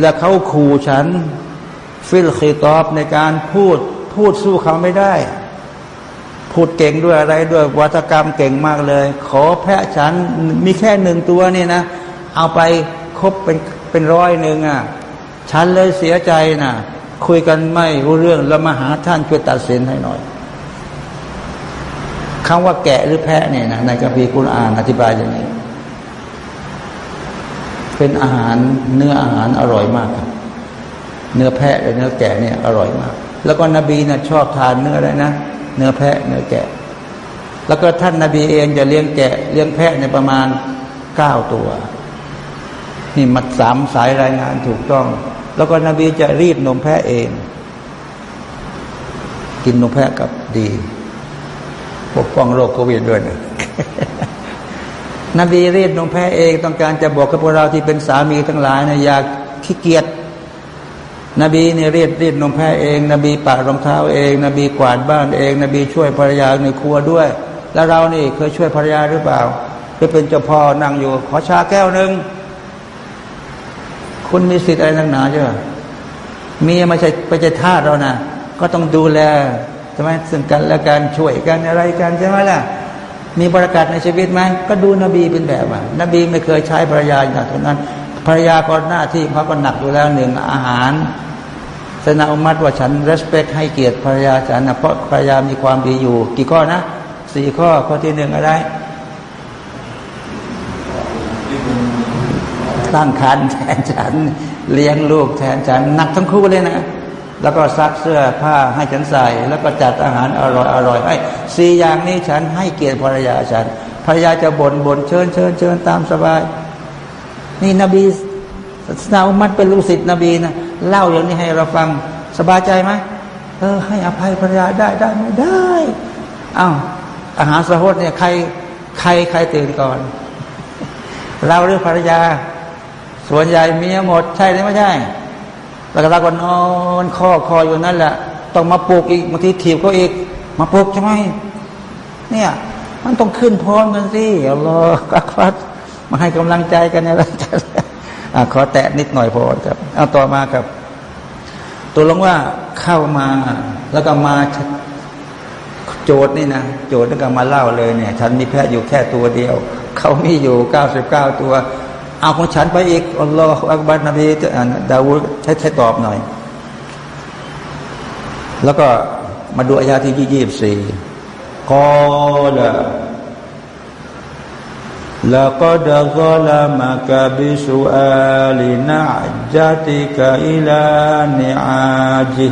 และเขาขู่ฉัน ฟิลคีตอบในการพูดพูดสู้เขาไม่ได้ พูดเก่งด้วยอะไรด้วยวัฒกรรมเก่งมากเลย ขอแพะฉันมีแค่หนึ่งตัวนี่นะ เอาไปครบเป็นเป็นร้อยหนึ่งอะ ฉันเลยเสียใจน่ะ คุยกันไม่รู้เรื่องแล้วมาหาท่านช่วยตัดสินให้หน่อยคำว่าแกะหรือแพะเนี่ยนะในกัมภีร์กุณอ่านอธิบายอย่างนี้ เป็นอาหารเนื้ออาหารอร่อยมากครับเนื้อแพะหรือเนื้อแกะเนี่ยอร่อยมาก แล้วก็นบีนะชอบทานเนื้ออะไรนะเนื้อแพะเนื้อแกะ แล้วก็ท่านนาบีเองจะเลี้ยงแกะเลี้ยงแพะในประมาณเก้าตัว นี่มัดสามสายรายงานถูกต้อง แล้วก็นบีจะรีดนมแพะเอง กินนมแพะกับดีปกป้องโรคโควิดด้วยนะนบีรีดนมแพะเองต้องการจะบอกกับพวกเราที่เป็นสามีทั้งหลายนะอย่าขี้เกียจนบีเนี่ยรีดรีดนมแพะเอง นบีปะรองเท้าเอง นบีกวาดบ้านเอง นบีช่วยภรรยาในครัวด้วย แล้วเรานี่เคยช่วยภรรยาหรือเปล่าหรือเป็นเจ้าพ่อนั่งอยู่ขอชาแก้วหนึ่ง คุณมีสิทธิ์อะไรนักหนาใช่ไหมมีไม่ใช่ไปจะท่าเรานะก็ต้องดูแลใช่ไหมซึ่งกันและการช่วยกันอะไรกันใช่ไหมล่ะ มีบรากัศในชีวิตไหมก็ดูนบีเป็นแบบอะนบีไม่เคยใช้ภรรยาอย่างเท่านั้นภรรยาก็หน้าที่เขาก็หนักอยู่แล้วหนึ่งอาหารสนาอุมัตว่าฉัน respect ให้เกียรติภรรยาฉันนะเพราะภรรยามีความดีอยู่ กี่ข้อนะสี่ข้อข้อที่หนึ่งอะไร ตั้งคันแทนฉัน เลี้ยงลูกแทนฉันหนักทั้งคู่เลยนะ แล้วก็ซักเสื้อผ้าให้ฉันใส่ แล้วก็จัดอาหารอร่อยอร่อยให้สี่อย่างนี้ฉันให้เกียรติภรรยาฉันภรรยาจะบ่นบ่นเชิญเชิญเชิญตามสบาย นี่นบีศาสนาอุมัดเป็นลูกศิษย์นบีนะเล่าอย่างนี้ให้เราฟังสบายใจไหมเออ ให้อภัยภรรยาได้ได้ไม่ได้อา้าวอาหารสะฮดเนี่ยใครใครใครตื่นก่อน เราหรือภรรยา ส่วนใหญ่เมียหมดใช่หรือไม่ใช่ แล้วก็เราก็นอนคอคออยู่นั่นแหละ ต้องมาปลุกอีกบางทีถีบเขาอีก มาปลุกใช่ไหมเนี่ยมันต้องขึ้นพร้อมกันสิอัลลอฮฺกัดมาให้กำลังใจกันนะอขอแตะนิดหน่อยพอครับ เอาต่อมาครับ ตัวลงว่าเข้ามาแล้วก็มาโจทย์นี่นะโจทย์แล้วก็มาเล่าเลยเนี่ย ฉันมีแพะอยู่แค่ตัวเดียว เขามีอยู่เก้าสิบเก้าตัว เอาของฉันไปอีกอัลลอฮฺอักบัรนบีดาวูดใช้ใช้ตอบหน่อย แล้วก็มาดูอายาที่ยี่สิบสี่กอลาล้วก็ดะกลามากบิสุอาลินาจัติกาอิลานิอาจิ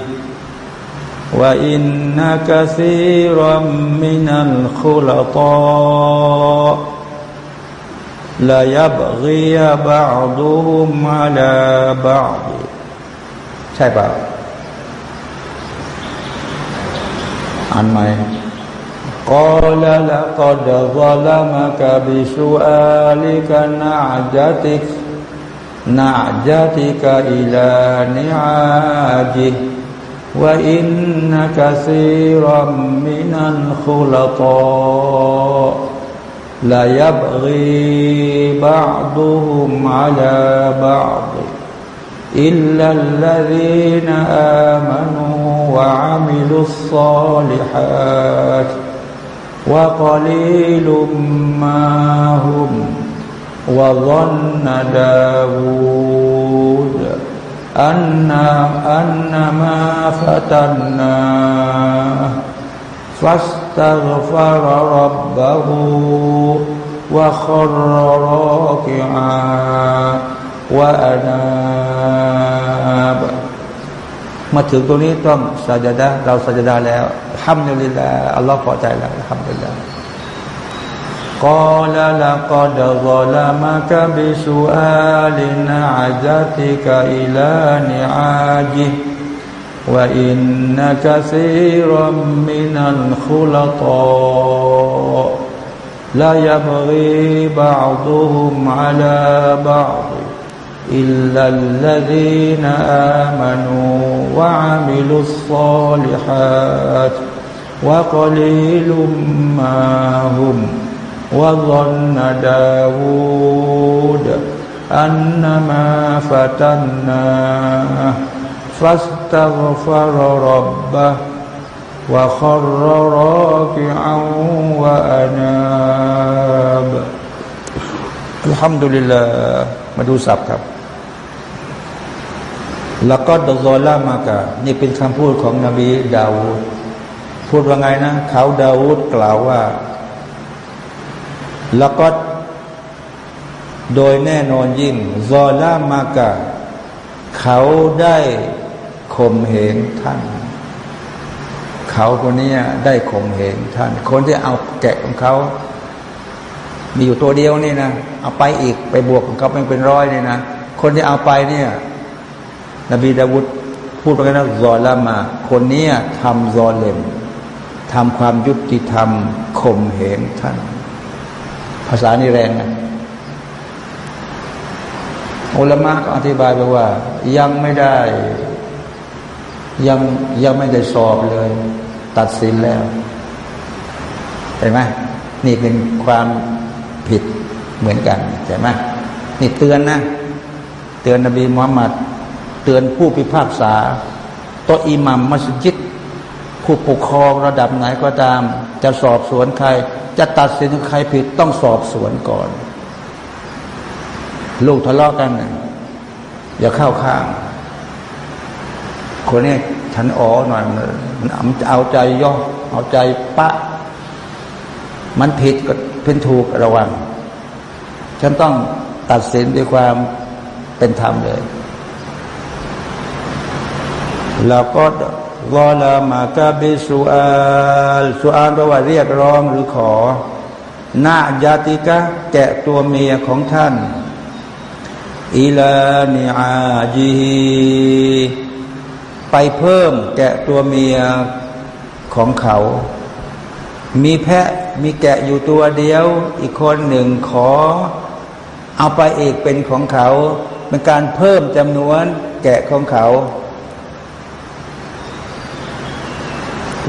ว่าอินนักซิรัมินัลขุลตา ليبغي بعضهم على بعض ใช่เปล่าอ่านไหม قال لقد ظلمك بسؤالك نعجتك نعجتك إلى نعاجه وإن كثيرا من الخلطاء ليبغي بعضهم على بعض إلا الذين آمنوا وعملوا الصالحات وقليل ما هم وظن داود أن أنما فتناه فاستغفر ربه وخر راكعا وأناب มาถึงตรงนี้ต้องสัจดาเราสัจดาแล้วทำอยู่ลิลาอัลลอฮ์พอใจแล้วทำอยู่แล้ว قال لقد ظلمك بسؤال نعجتك إلى نعاجه وإن كثيرا من الخلطاء لا يبغي بعضهم على بعض إلا الذين آمنوا وعملوا الصالحات وقليل ما هم وظن داود أنما فتناه فاستغفر ربه وخر راكعا وأناب الحمد لله มาดูสับครับ แล้วก็ดซอลามากะนี่เป็นคำพูดของนบีดาวูดพูดว่าไงนะ เขาดาวูดกล่าวว่า แล้วก็โดยแน่นอนยิ่งซอลามากะเขาได้ ข่มเหงท่าน เขาคนนี้ได้ข่มเหงท่าน คนที่เอาแกะของเขา มีอยู่ตัวเดียวนี่นะเอาไปอีกไปบวกของเขาเป็นร้อยนี่นะคนที่เอาไปเนี่ยนบีดาวุฒพูดไปกันนะซอละมา คนนี้ทำซอเลมทำความยุติธรรมข่มเหงท่าน ภาษานี่แรงนะอุลมะก็อธิบายไปว่า ยังไม่ได้ ยังยังไม่ได้สอบเลย ตัดสินแล้ว เห็นไหมนี่เป็นความผิดเหมือนกันใช่ไหมนี่เตือนนะ เตือนนบีมุฮัมมัดเตือนผู้พิพากษาตัวอิหมัมมัสยิดผู้ปกครองระดับไหนก็ตาม จะสอบสวนใคร จะตัดสินใครผิดต้องสอบสวนก่อน ลูกทะเลาะกัน อย่าเข้าข้าง คนนี้ฉันอ๋อหน่อยมันเอาใจย่อเอาใจปะ มันผิดก็เป็นถูกระวัง ฉันต้องตัดสินด้วยความเป็นธรรมเลยแล้วก็วอลามากาบิสุอาลสุอาลแปลว่าเรียกร้องหรือขอหน้ายาติกะแกะตัวเมียของท่าน อิลานิอาจี ไปเพิ่มแกะตัวเมียของเขา มีแพะมีแกะอยู่ตัวเดียว อีกคนหนึ่งขอ เอาไปเอกเป็นของเขา เป็นการเพิ่มจำนวนแกะของเขา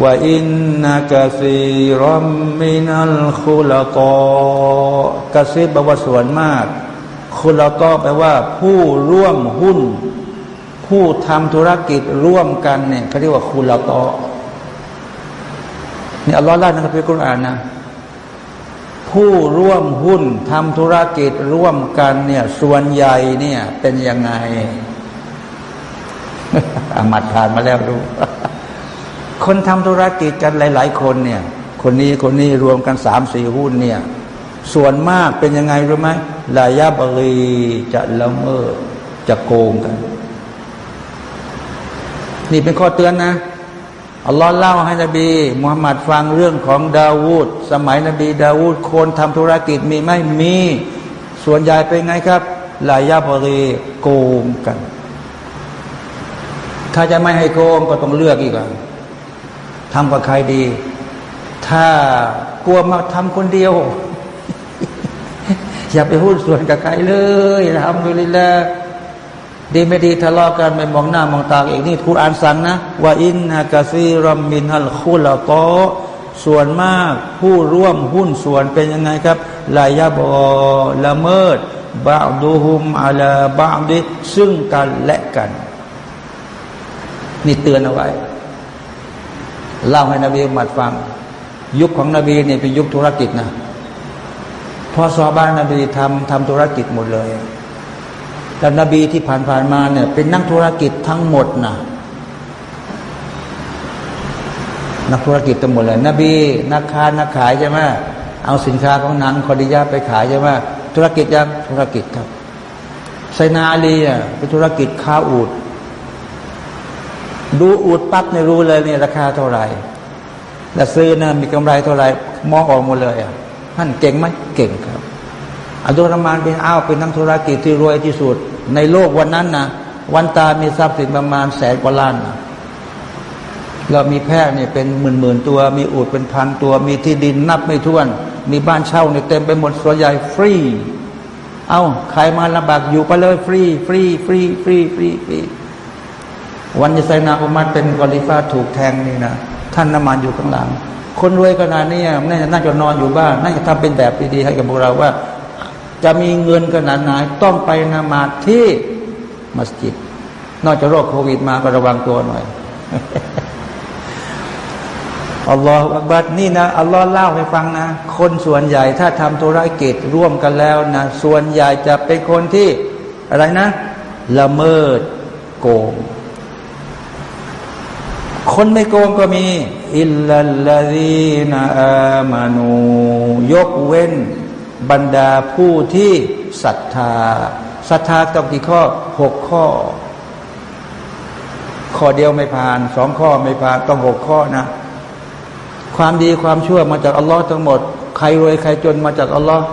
ว่าอินนากะซีรอมมินัลคุลตอกะซีบว่าส่วนมาก คุลตอแปลว่าผู้ร่วมหุ้น ผู้ทำธุรกิจร่วมกันเนี่ยเขาเรียกว่าคุลตอเนี่ยอัลลอฮ์ล่านะครับพี่กุณอ่านนะผู้ร่วมหุ้นทำธุรกิจร่วมกันเนี่ยส่วนใหญ่เนี่ยเป็นยังไงอามัดผ่านมาแล้วดู คนทำธุรกิจกันหลาย ๆ คนเนี่ย คนนี้คนนี้รวมกันสามสี่หุ้นเนี่ย ส่วนมากเป็นยังไงรู้ไหมลายาบรีจะละเมิดจะโกงกัน นี่เป็นข้อเตือนนะอัลลอฮ์เล่าให้นบีมุฮัมมัดฟังเรื่องของดาวูดสมัยนบีดาวูดคนทำธุรกิจมีไม่มี ส่วนใหญ่เป็นไงครับลายาบรีโกงกัน ถ้าจะไม่ให้โกงก็ต้องเลือกอีกอะทำกับใครดี ถ้ากลัวมาทำคนเดียว อย่าไปพูดส่วนกับใครเลยทำดูลิละ ดีไม่ดีทะเลาะกันไม่มองหน้ามองตาอีกนี่คุรานสั่งนะว่าอินนากาซีรัมมินฮัลคุลโตส่วนมากผู้ร่วมหุ้นส่วนเป็นยังไงครับลายาบอละเมิดบาดูฮุมอาลาบาดิซึ่งกันและกัน นี่เตือนเอาไว้ เล่าให้นบีมัดฟัง ยุคของนบีเนี่ยเป็นยุคธุรกิจนะ พอซอบ้านนบีทำทำธุรกิจหมดเลย แต่นบีที่ผ่านๆมาเนี่ยเป็นนักธุรกิจทั้งหมดนะนักธุรกิจทั้งหมดเลย นบีนักค้านักขายใช่ไหมเอาสินค้าของนางคอดิยาไปขายใช่ไหมธุรกิจยังธุรกิจครับไซนาลีอะเป็นธุรกิจค้าอูดดูอูดปั๊บเนี่ยรู้เลยเนี่ยราคาเท่าไหร่แล้วซื้อนะมีกำไรเท่าไหร่มองออกหมดเลยอะท่านเก่งไหมเก่งครับ อับดุลรามานเป็นอ้าวเป็นนักธุรกิจที่รวยที่สุด ในโลกวันนั้นนะวันตามีทรัพย์สินประมาณแสนกว่าล้านนะเรามีแพะเนี่ยเป็นหมื่นหมื่นตัว มีอูดเป็นพันตัว มีที่ดินนับไม่ถ้วน มีบ้านเช่าเนี่ยเต็มไปหมดส่วนใหญ่ฟรี เอา้าใครมาลำบากอยู่ไปเลยฟรี ฟรี ฟรี ฟรี ฟรีฟรีวันยไซนาอุมัดเป็นกอลิฟ้าถูกแทงนี่นะท่านนมานอยู่ข้างหลัง คนรวยขนาดนี้น่าจะน่าจะนอนอยู่บ้านน่าจะทำเป็นแบบดีๆให้กับพวกเราว่า จะมีเงินขนาดไหนต้องไปนมาที่มัสยิด นอกจากโรคโควิดมาก็ระวังตัวหน่อยอัลลอฮฺอักบัดนี่นะอัลลอฮ์เล่าให้ฟังนะ คนส่วนใหญ่ถ้าทำธุรกิจร่วมกันแล้วนะ ส่วนใหญ่จะเป็นคนที่อะไรนะ ละเมิดโกง คนไม่โกงก็มี อิลลัลลดีนาอามานู ยกเว้น บรรดาผู้ที่ศรัทธาศรัทธาต้องกี่ข้อหกข้อ ข้อเดียวไม่ผ่านสองข้อไม่ผ่านต้องหกข้อนะ ความดีความชั่วมาจากอัลลอฮ์ทั้งหมด ใครรวยใครจนมาจากอัลลอฮ์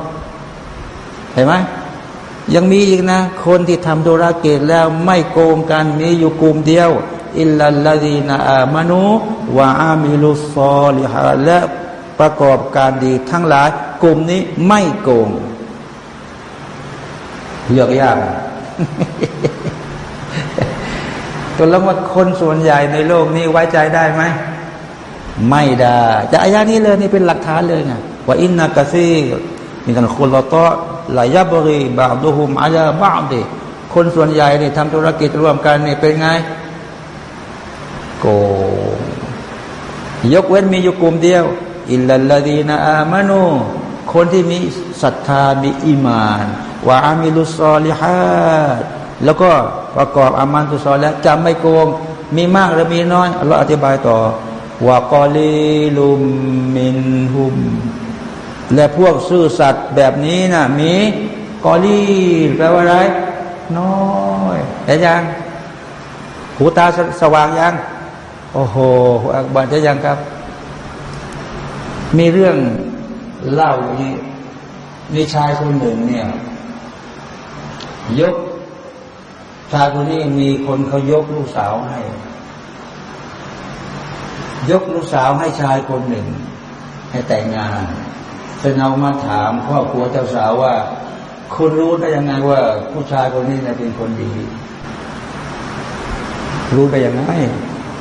เห็นไหมยังมีอีกนะ คนที่ทำธุรกิจแล้วไม่โกงกันมีอยู่กลุ่มเดียว อิลลัลลดีนาอามานุวะอามิลุซอลิฮะและประกอบการดีทั้งหลาย กลุ่มนี้ไม่โกงเลือกยากตัวล้วว่าคนส่วนใหญ่ในโลกนี้ไว้ใจได้ไหม ไม่ได้จะอายานี้เลยนี่เป็นหลักฐานเลยไงว่าอินนากะซีมีการคนละตอลายบรีบาดูหุมอายาบ้าดิคนส่วนใหญ่เนี่ยทำธุรกิจร่วมกันเนี่ยเป็นไง โกยกเว้นมีอยู่กลุ่มเดียว อิลลัลลดีนาอามานู คนที่มีศรัทธามีอิมานว่าอามิลุซอลิฮัดแล้วก็ประกอบอามันตุซอแล้วจำไม่โกง มีมากหรือมีน้อยเราอธิบายต่อว่ากอลีลุมมินหุม และพวกซื่อสัตย์แบบนี้นะ่ะมีกอลีแปลว่าอะไร น้อยแต่ยังหูตาสสว่างยัง โอ้โหอักบัรจะยังครับ มีเรื่อง เล่านี้มีชายคนหนึ่งเนี่ย ยก ชายคนนี้มีคนเขายกลูกสาวให้ ยกลูกสาวให้ชายคนหนึ่ง ให้แต่งงานจะเซนามาถามครอบครัวเจ้าสาวว่า คุณรู้ได้ยังไงว่า ผู้ชายคนนี้เป็นคนดี รู้ได้ยังไง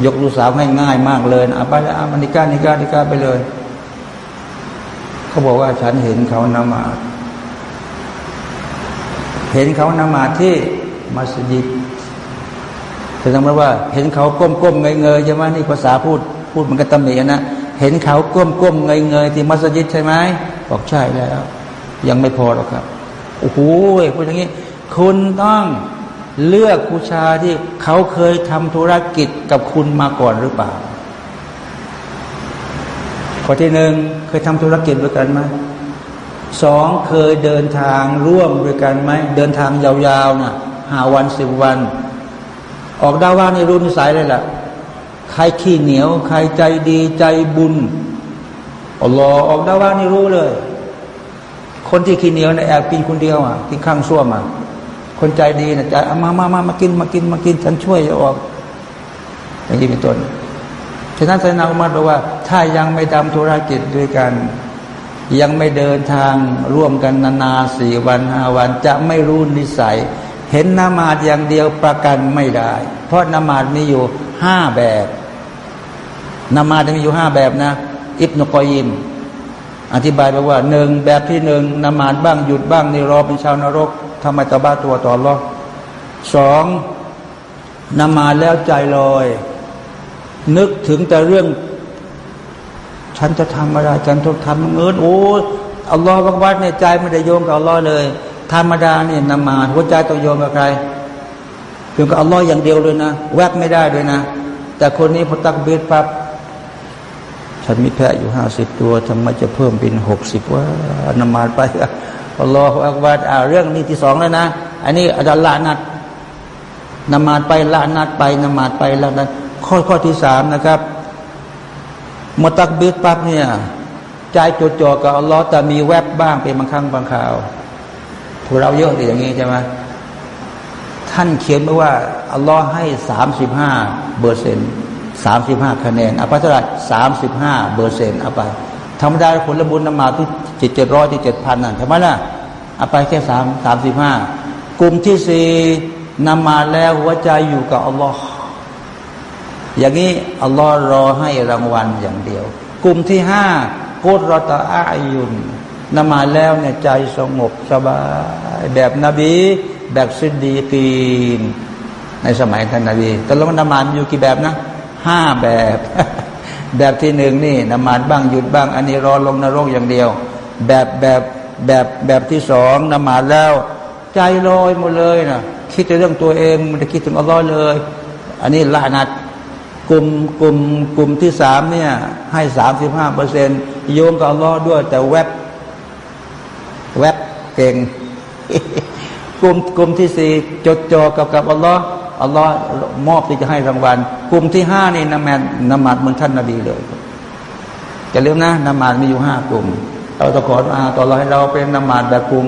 ยกลูกสาวให้ง่ายมากเลยอาไปแล้วอามานิกานิกานิกาไปเลย เขาบอกว่าฉันเห็นเขานมาเห็นเขานมาที่มัสยิดแสดงว่าเห็นเขาก้มก้มเงยเงยใช่ไหมนี่ภาษาพูดพูดเหมันก็ตำหนินะเห็นเขาก้มก้มเงยเงยที่มัสยิดใช่ไหมบอกใช่แล้ว ยังไม่พอหรอกครับโอ้โหพูดอย่างนี้ คุณต้องเลือกผู้ชายที่เขาเคยทำธุรกิจกับคุณมาก่อนหรือเปล่า ข้อที่หนึ่งเคยทำธุรกิจด้วยกันไหมสองเคยเดินทางร่วมด้วยกันไหมเดินทางยาวๆนะ่ะหาวันสิบวัน ออกดาว่าในรุ่นสายเลยล่ะใครขี้เหนียว ใครใจดีใจบุญอัลลอฮ์ออกดาว่านี่รู้เลย คนที่ขี้เหนียวเนี่ยแอบกินคนเดียวอะกินข้างซ่วมอะคนใจดีนะใจมามามามากินมากินมากินฉันช่วยจะออกอย่างนี้เป็นต้น ฉะนั้นไซนาอุมัดบอกว่า ถ้ายังไม่ทำธุรกิจด้วยกัน ยังไม่เดินทางร่วมกันนานาสี่วันห้าวันจะไม่รู้นิสัย เห็นนามาดอย่างเดียวประกันไม่ได้ เพราะนามาดมีอยู่ห้าแบบนามาจะมีอยู่ห้าแบบนะ อิบนุกอยิมอธิบายไปว่าหนึ่งแบบที่หนึ่งนมาดบ้างหยุดบ้างนี่รอเป็นชาวนรกทำไมตบ้าตัวต่อรอสองนมาดแล้วใจลอย นึกถึงแต่เรื่อง ฉันจะทำอะไรฉันต้องทำเงินโอ้อัลลอฮ์บางวัดในใจไม่ได้โยงกับอัลลอฮ์เลยธรรมดาเนี่ยนมาหัวใจต้องโยงกับใครโยงกับอัลลอฮ์อย่างเดียวเลยนะแวบไม่ได้เลยนะ แต่คนนี้พอตักเบียดปั๊บฉันมีแพะอยู่ห้าสิบตัวทำไมจะเพิ่มเป็นหกสิบว่านมาไปอัลลอฮฺอักบารอ่าเรื่องนี้ที่สองแล้วนะ อันนี้อาจารย์ละนัดนมาดไปละนัดไปนมาดไปละนัด ข้อข้อที่สามนะครับมตักบิดปั๊บเนี่ยใจจดจ่อกับอัลลอฮ์แต่มีแวบบ้างเป็นบางครั้งบางคราวพวกเราเยอะอย่างนี้ใช่ไหมท่านเขียนไว้ว่าอัลลอฮ์ให้สามสิบห้าเปอร์เซ็นต์สามสิบห้าคะแนนอาไปเท่าไหร่สามสิบห้าเปอร์เซ็นต์เอาไปธรรมดาผลบุญนมาที่เจ็ดเจ็ดร้อยที่เจ็ดพันนั่นใช่ไหมล่ะเอาไปแค่สามสามสิบห้ากลุ่มที่สี่นมาแล้วหัวใจอยู่กับอัลลอฮ์ อย่างนี้อัลลอฮ์รอให้รางวัลอย่างเดียว กลุ่มที่ห้ากุรตาอายุนนมาแล้วเนี่ยใจสงบสบายแบบนบี แบบซิดดีกีนในสมัยท่านนบีแต่ลงนมานอยู่กี่แบบนะห้าแบบ แบบที่หนึ่งนี่นมาดบ้างหยุดบ้าง อันนี้รอลงนรกอย่างเดียว แบบแบบแบบแบบที่สองนมาแล้ว ใจลอยหมดเลยนะคิดในเรื่องตัวเองม่ได้คิดถึงอัลลอฮ์เลย อันนี้ละนัด กลุ่มกลุ่มกลุ่มที่สามเนี่ย ให้สามสิบห้าเปอร์เซ็นโยงกับอัลลอฮ์ด้วย แต่แวบแวบเก่ง กลุ่มกลุ่มที่สี่จดจ่อกับกับอัลลอฮ์อัลลอฮ์มอบที่จะให้รางวัล กลุ่มที่ห้านี่นมาดนมาดเหมือนท่านนบีเลยจะเรียกนะนมาดมีอยู่ห้ากลุ่มเราตะขออาต่อเราให้เราเป็นนมาดแบบกลุ่ม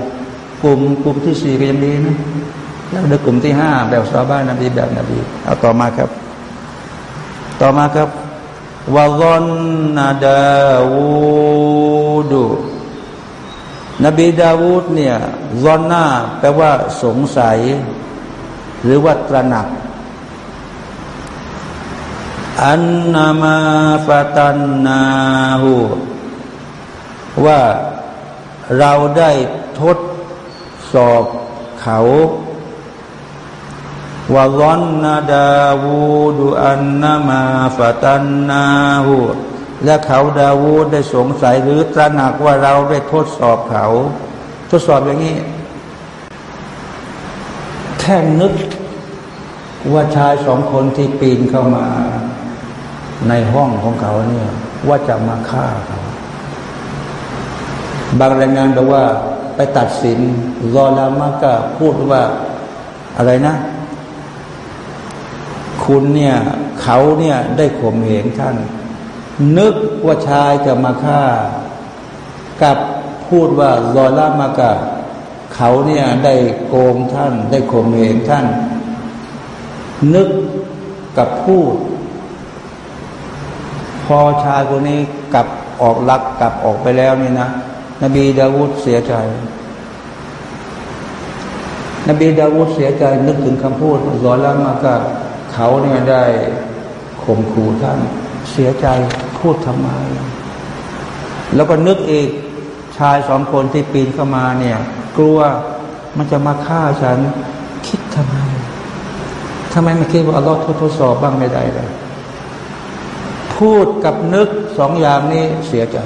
กลุ่มกลุ่มที่สี่ก็ยังดีนะแล้วในกลุ่มที่ห้าแบบซาบ้านนบีแบบนบีเอาต่อมาครับ ต่อมาครับวะกอนนาดาวูดูนบีดาวูดเนี่ยซอนนาแปลว่าสงสัย หรือว่าตระหนัก อันนามาฟาตันนาหูว่าเราได้ทดสอบเขา ว่าร้อนนาดาวูดูอันนามาฟาตันนาหูและเขาดาวูดได้สงสัยหรือตระหนักว่าเราได้ทดสอบเขา ทดสอบอย่างนี้ แค่นึกว่าชายสองคนที่ปีนเข้ามาในห้องของเขาเนี่ย ว่าจะมาฆ่าเขาบางรายงานบอกว่าไปตัดสินรอลามาก็พูดว่าอะไรนะ คุณเนี่ยเขาเนี่ยได้ข่มเหงท่าน นึกว่าชายจะมาฆ่า กับพูดว่ารอลามากะเขาเนี่ยได้โกงท่าน ได้ข่มเหงท่าน นึกกับพูด พอชายคนนี้กลับออกลักกลับออกไปแล้วนี่นะนบีดาวูดเสียใจ นบีดาวูดเสียใจนึกถึงคำพูดรอแล้วมาก็ เขาเนี่ยได้ข่มขู่ท่าน เสียใจพูดทำไม แล้วก็นึกอีกชายสองคนที่ปีนเข้ามาเนี่ย กลัวมันจะมาฆ่าฉันคิดทำไมทำไมไม่คิดว่าอัลลอฮ์ทดสอบบ้างไม่ได้เลยพูดกับนึกสองอย่างนี้เสียใจ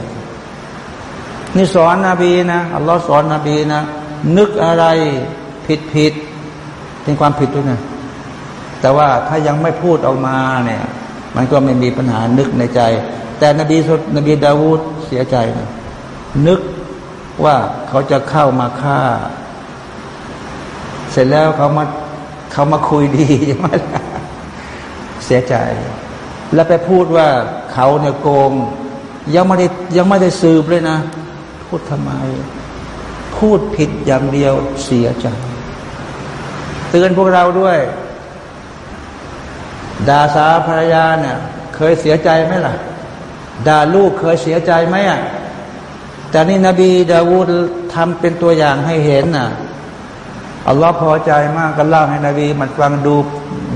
นี่สอนนบีนะอัลลอฮ์สอนนบีนะ นึกอะไรผิดผิดเป็นความผิดด้วยนะ แต่ว่าถ้ายังไม่พูดออกมาเนี่ย มันก็ไม่มีปัญหานึกในใจ แต่นบีสุดนบีดาวูดเสียใจนะนึกว่าเขาจะเข้ามาฆ่า เสร็จแล้วเขามาเขามาคุยดีใช่ไหมเสียใจ แล้วไปพูดว่าเขาเนี่ยโกง ยังไม่ได้ยังไม่ได้สืบเลยนะ พูดทำไม พูดผิดอย่างเดียวเสียใจ เตือนพวกเราด้วย ด่าสาภรรยาเนี่ย เคยเสียใจไหมล่ะด่าลูกเคยเสียใจไหมอะแต่นี่นบีดาวูดทำเป็นตัวอย่างให้เห็นน่ะอัลลอฮ์พอใจมากก็เล่าให้นบีมันฟังดู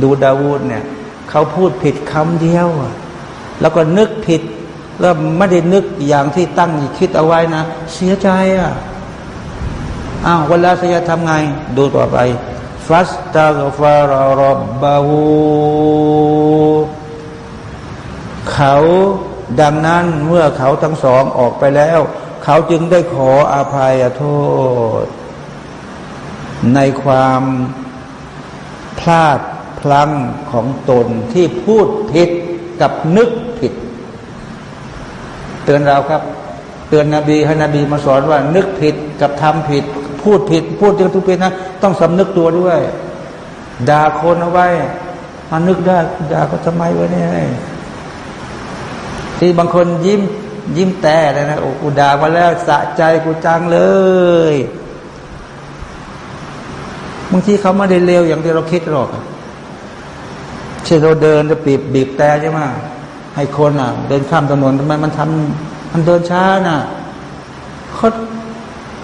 ดูดาวูดเนี่ยเขาพูดผิดคำเดียว แล้วก็นึกผิด แล้วไม่ได้นึกอย่างที่ตั้งคิดเอาไว้นะ เสียใจอะอ้าวเวลาเสียทำไง ดูต่อไป ฟัสตาฟารรบบาหูเขาดังนั้นเมื่อเขาทั้งสองออกไปแล้ว เขาจึงได้ขออาภัยโทษ ในความพลาดพลั้งของตนที่พูดผิดกับนึกผิด เตือนเราครับ เตือนนบีให้นบีมาสอนว่านึกผิดกับทำผิด พูดผิด พูดจริงทุกผิดนะ ต้องสำนึกตัวด้วย ด่าคนเอาไว้มานึกได้ด่าก็ทำไมวะเนี่ยที่บางคนยิ้มยิ้มแต่เลยนะโอ้กูด่ามาแล้วสะใจกูจังเลยบางทีเขาไม่ได้เลวอย่างที่เราคิดหรอกเช่นเราเดินจะปีบบีบแต่ใช่ไหมให้คนอะ เดินข้ามถนนทำไมมันทำมันเดินช้าน่ะเขา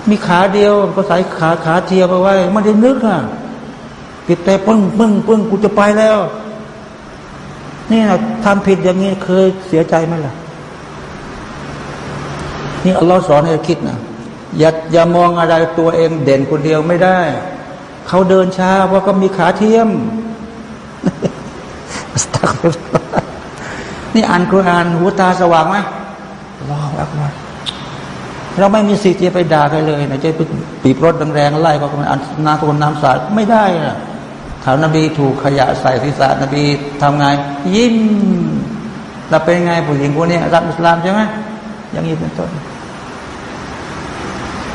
มีขาเดียวก็ใส่ขาขาเทียมเอาไว้ไม่ได้นึกอะปิดแต่ปึ้งปึ้งปึ้งกูจะไปแล้ว นี่นะทำผิดอย่างนี้เคยเสียใจไหมล่ะ นี่อัลลอฮ์สอนให้คิดนะอย่าอย่ามองอะไรตัวเองเด่นคนเดียวไม่ได้ เขาเดินช้าเพราะก็มีขาเทียมนี่อ่านคุรานหัวตาสว่างไหมรออักมา เราไม่มีสิทธิ์จะไปด่าใครเลยนะจะไปปีบรถแรงๆไล่เขาไปอันนาคนน้ำสาดไม่ได้นะถ้านบีถูกขยะใส่ศีรษะนบีทำไง ยิ้มเราเป็นไงผู้หญิงคนนี้รับอิสลามใช่ไหมอย่างนี้เป็นต้น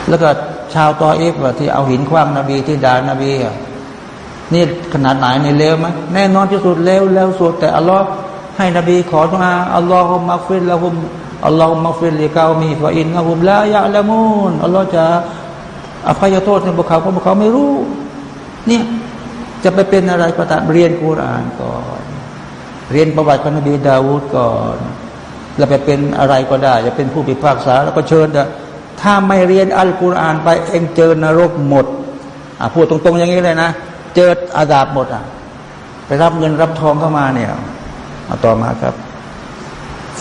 แล้วก็ชาวตออิฟที่เอาหินคว้างนบีที่ด่านบีนี่ขนาดไหนในเลวไหมแน่นอนที่สุดเลวแล้วสุดแต่อัลลอฮ์ให้นบีขอทุอาอัลลอฮฺมักฟิรละหุม อัลลอฮฺมักฟิลิกามีฟาอินนะหุมละยะละมูนอัลลอฮ์จะอภัยโทษในบุคคลเพราะบุคคลไม่รู้ เนี่ยจะไปเป็นอะไรก็ตามเรียนกุรานก่อน เรียนประวัติของนบีดาวูดก่อน แล้วไปเป็นอะไรก็ได้ จะเป็นผู้พิพากษา แล้วก็เชิญถ้าไม่เรียนอัลกุรอานไปเองเจอนรกหมดอะพูดตรงๆอย่างนี้เลยนะ เจออาดาบหมดอะไปรับเงินรับทองเข้ามาเนี่ย มาต่อมาครับ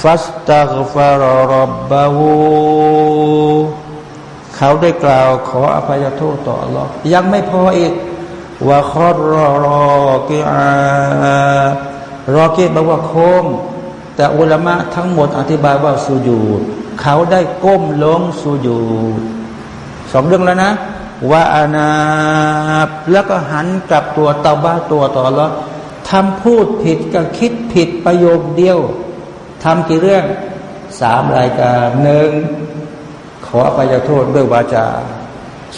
ฟัสตักฟารรบบาหูเขาได้กล่าวขออภัยโทษต่อ Allah ยังไม่พออีกว่าคอรอรอกีอารอกีแปลว่าโค้งแต่อุลามะทั้งหมดอธิบายว่าสุญูดเขาได้ก้มลงสุญูดสองเรื่องแล้วนะว่าอานาแล้วก็หันกลับตัวเตาบ้าตัวต่อแล้วทำพูดผิดกับคิดผิดประโยคเดียว ทำกี่เรื่องสามรายการหนึ่งขออภัยโทษด้วยวาจา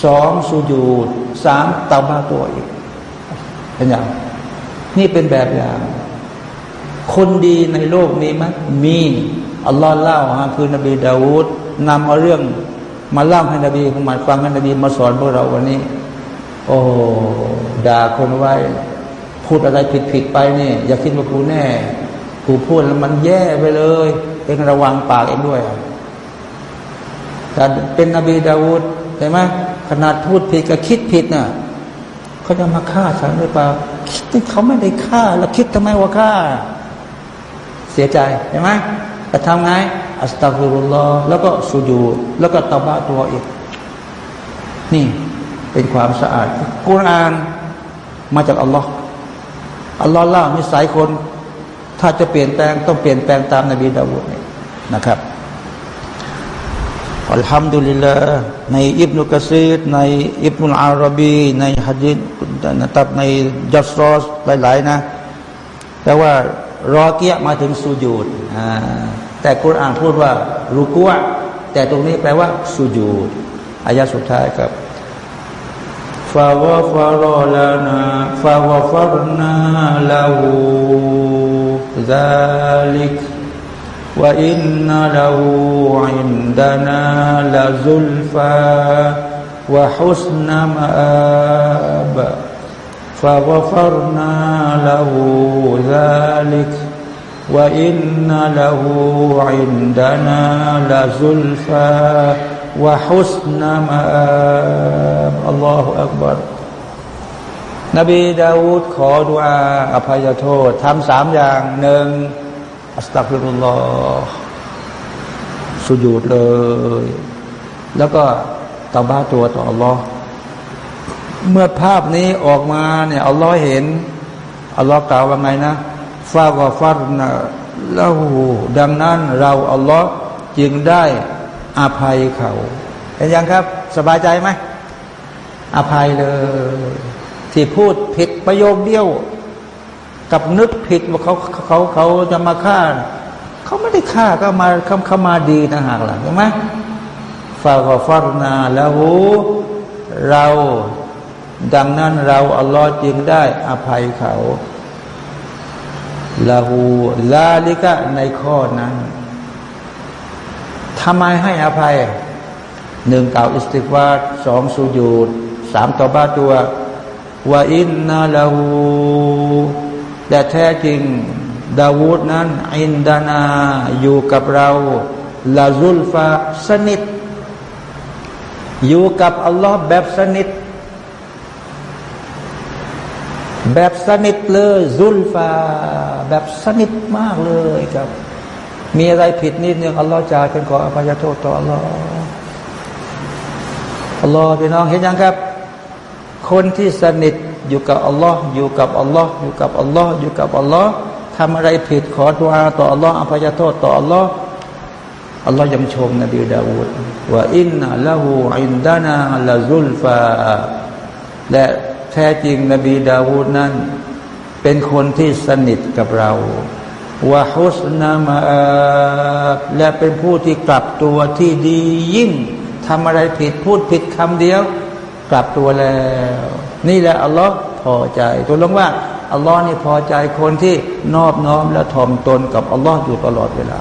สองสุญูดสามเตาบ้าตัวอีกเป็นอย่างนี่เป็นแบบอย่าง คนดีในโลกมีไหมมีอัลลอฮ์เล่าฮะคือนบีดาวูดนำเอาเรื่องมาเล่าให้นบีมุฮัมมัดฟังให้นบีมาสอนพวกเราวันนี้ โอ้ด่าคนไว้ พูดอะไรผิดผิดไปนี่อย่าคิดว่ากูแน่ กูพูดแล้วมันแย่ไปเลย เองระวังปากเองด้วยแต่เป็นนบีดาวูดใช่ไหมขนาดพูดผิดกับคิดผิดน่ะเขาจะมาฆ่าฉันหรือเปล่าคิดเขาไม่ได้ฆ่า แล้วคิดทำไมว่าฆ่า เสียใจใช่ไหมแต่ทำไงอัสตัฟุรุลลอฮ์แล้วก็สุญูแล้วก็ตบะตัวอีก นี่เป็นความสะอาดกุรอานมาจากอัลลอฮ์อัลลอฮ์เล่านิสัยคน ถ้าจะเปลี่ยนแปลงต้องเปลี่ยนแปลงตามนบีดาวูดนะครับอัลฮัมดุลิลลาห์ในอิบนุกะซีดในอิบนุอารบีในฮัดิษนะครับในจัสรอสหลายๆนะแปลว่ารอเกียมาถึงสุญูดแต่คุรอานพูดว่ารุกัวแต่ตรงนี้แปลว่าสุญูดอายะสุดท้ายครับฟาวฟารลานาฟาวฟารนาลาหู ذلك وإن له عندنا لزلفى وحسن مآب فغفرنا له ذلك وإن له عندنا لزلفى وحسن مآب. الله أكبر. นบีดาวูดขอดุอาอภัยโทษทำสามอย่างหนึ่งอัสตัฟิรุลลอฮ์สุญูดเลย แล้วก็ตบ้าตัวต่ออัลลอฮ์เมื่อภาพนี้ออกมาเนี่ยอัลลอฮ์เห็นอัลลอฮ์กล่าวว่าไงนะฟากอฟัรนะละหูดังนั้นเราอัลลอฮ์จึงได้อภัยเขา เห็นยังครับ สบายใจไหมอภัยเลย ที่พูดผิดประโยคเดียว กับนึกผิดว่าเขาเขาเขาจะมาฆ่า เขาไม่ได้ฆ่าก็มาเขาเขามาดีนะหากหลังใช่ไหมฟาฟารนาแล้วเรา ดังนั้นเราอัลลอฮ์จึงได้อภัยเขาลาหูลาลิกะในข้อนั้นทำไมให้อภัยหนึ่งกล่าวอิสติฟาสองสุญูดสามต่อบ้าตัว ว่าอินนาลาหูแต่แท้จริงดาวูดนั้น อินดานาอยู่กับเราลาซุลฟาสนิท อยู่กับอัลลอฮ์แบบสนิท แบบสนิทเลยซุลฟาแบบสนิทมากเลยครับ มีอะไรผิดนิดนึงอัลลอฮ์จะเป็นขออภัยโทษต่ออัลลอฮ์อัลลอฮ์พี่น้องเห็นยังครับ คนที่สนิทอยู่กับอัลลอฮ์อยู่กับอัลลอฮ์อยู่กับอัลลอฮ์อยู่กับอัลลอฮ์ทำอะไรผิดขอดุอาต่ออัลลอฮ์อภัยโทษต่ออัลลอฮ์อัลลอฮ์ยังชมนบีดาวูดว่าإن له عندنا لزلفى และแท้จริงนบีดาวูดนั้น เป็นคนที่สนิทกับเรา وحسن مآและเป็นผู้ที่กลับตัวที่ดียิ่งทำอะไรผิดพูดผิดคำเดียว กลับตัวแล้ว นี่แหละอัลลอฮ์พอใจตัวลงว่าอัลลอฮ์นี่พอใจคนที่นอบน้อมและถ่อมตนกับอัลลอฮ์อยู่ตลอดเวลา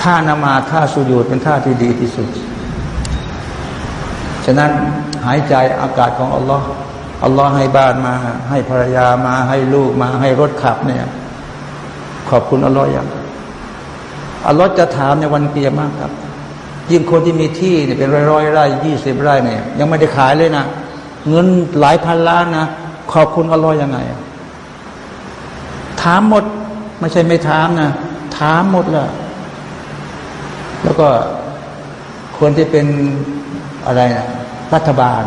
ท่านมาท่าสุญูดเป็นท่าที่ดีที่สุด ฉะนั้นหายใจอากาศของอัลลอฮ์อัลลอฮ์ให้บ้านมา ให้ภรรยามาให้ลูกมา ให้รถขับเนี่ย ขอบคุณอัลลอฮ์อย่างอัลลอฮ์จะถามในวันเกียรมากครับ ยิ่งคนที่มีที่เนี่ยเป็นร้อยร้อยไร่ยี่สิบไร่เนี่ยยังไม่ได้ขายเลยนะเงินหลายพันล้านนะขอบคุณอัลลอฮ์ยังไงถามหมด ไม่ใช่ไม่ถามนะถามหมดละแล้วก็คนที่เป็นอะไรนะรัฐบาล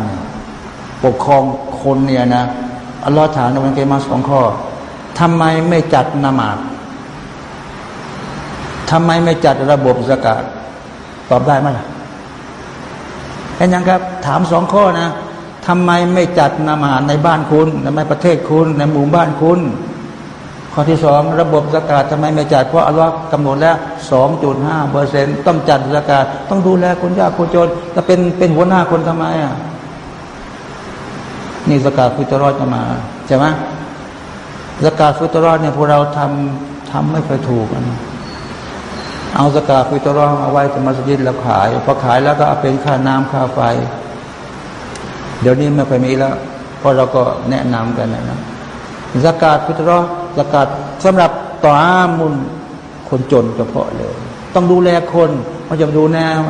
ปกครองคนเนี่ยนะอัลลอฮ์ถามในวันเกียรมาสองข้อทำไมไม่จัดนามาดทำไมไม่จัดระบบสกาด ตอบได้ไหมล่ะเห็นยังครับ ถามสองข้อนะทำไมไม่จัดนามาในบ้านคุณในประเทศคุณ ในหมู่บ้านคุณ ข้อที่สองระบบสกาดทำไมไม่จัดเพราะอัลลอฮ์กำหนดแล้วสองจุดห้าเปอร์เซ็นต้องจัดสกาดต้องดูแลคนยากคนจนจะเป็นเป็นหัวหน้าคนทำไมอะนี่สกาดฟิตรอดจะมาใช่ไหมสกาดฟิตรอดเนี่ยพวกเราทำทำไม่ค่อยถูกนะ เอาสกาฟิตรองเอาไว้ที่มัสยิดแล้วขาย พอขายแล้วก็เอาเป็นค่าน้ำค่าไฟ เดี๋ยวนี้ไม่ค่อยมีแล้วเพราะเราก็แนะนำกันนะนะสกาดฟิตรอสกาดสำหรับต่ออามุนคนจนเฉพาะเลย ต้องดูแลคนไม่จะดูแนว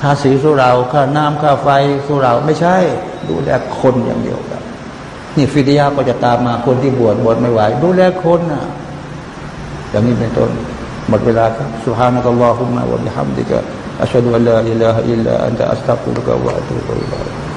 ทาสีสุราค่าน้ำค่าไฟสุราไม่ใช่ ดูแลคนอย่างเดียวกันนี่ฟิดิยาก็จะตามมาคนที่บวชบวชไม่ไหว ดูแลคนนะอย่างนี้เป็นต้น หมดเวลาครับสุฮานะกัลลอฮุมะวะบิฮัมดิกะอัชฮะดุอัลลอฮอิลลาฮะอิลลาอันตะอัสตัฟุรุกะวะอะตูบุอิลัย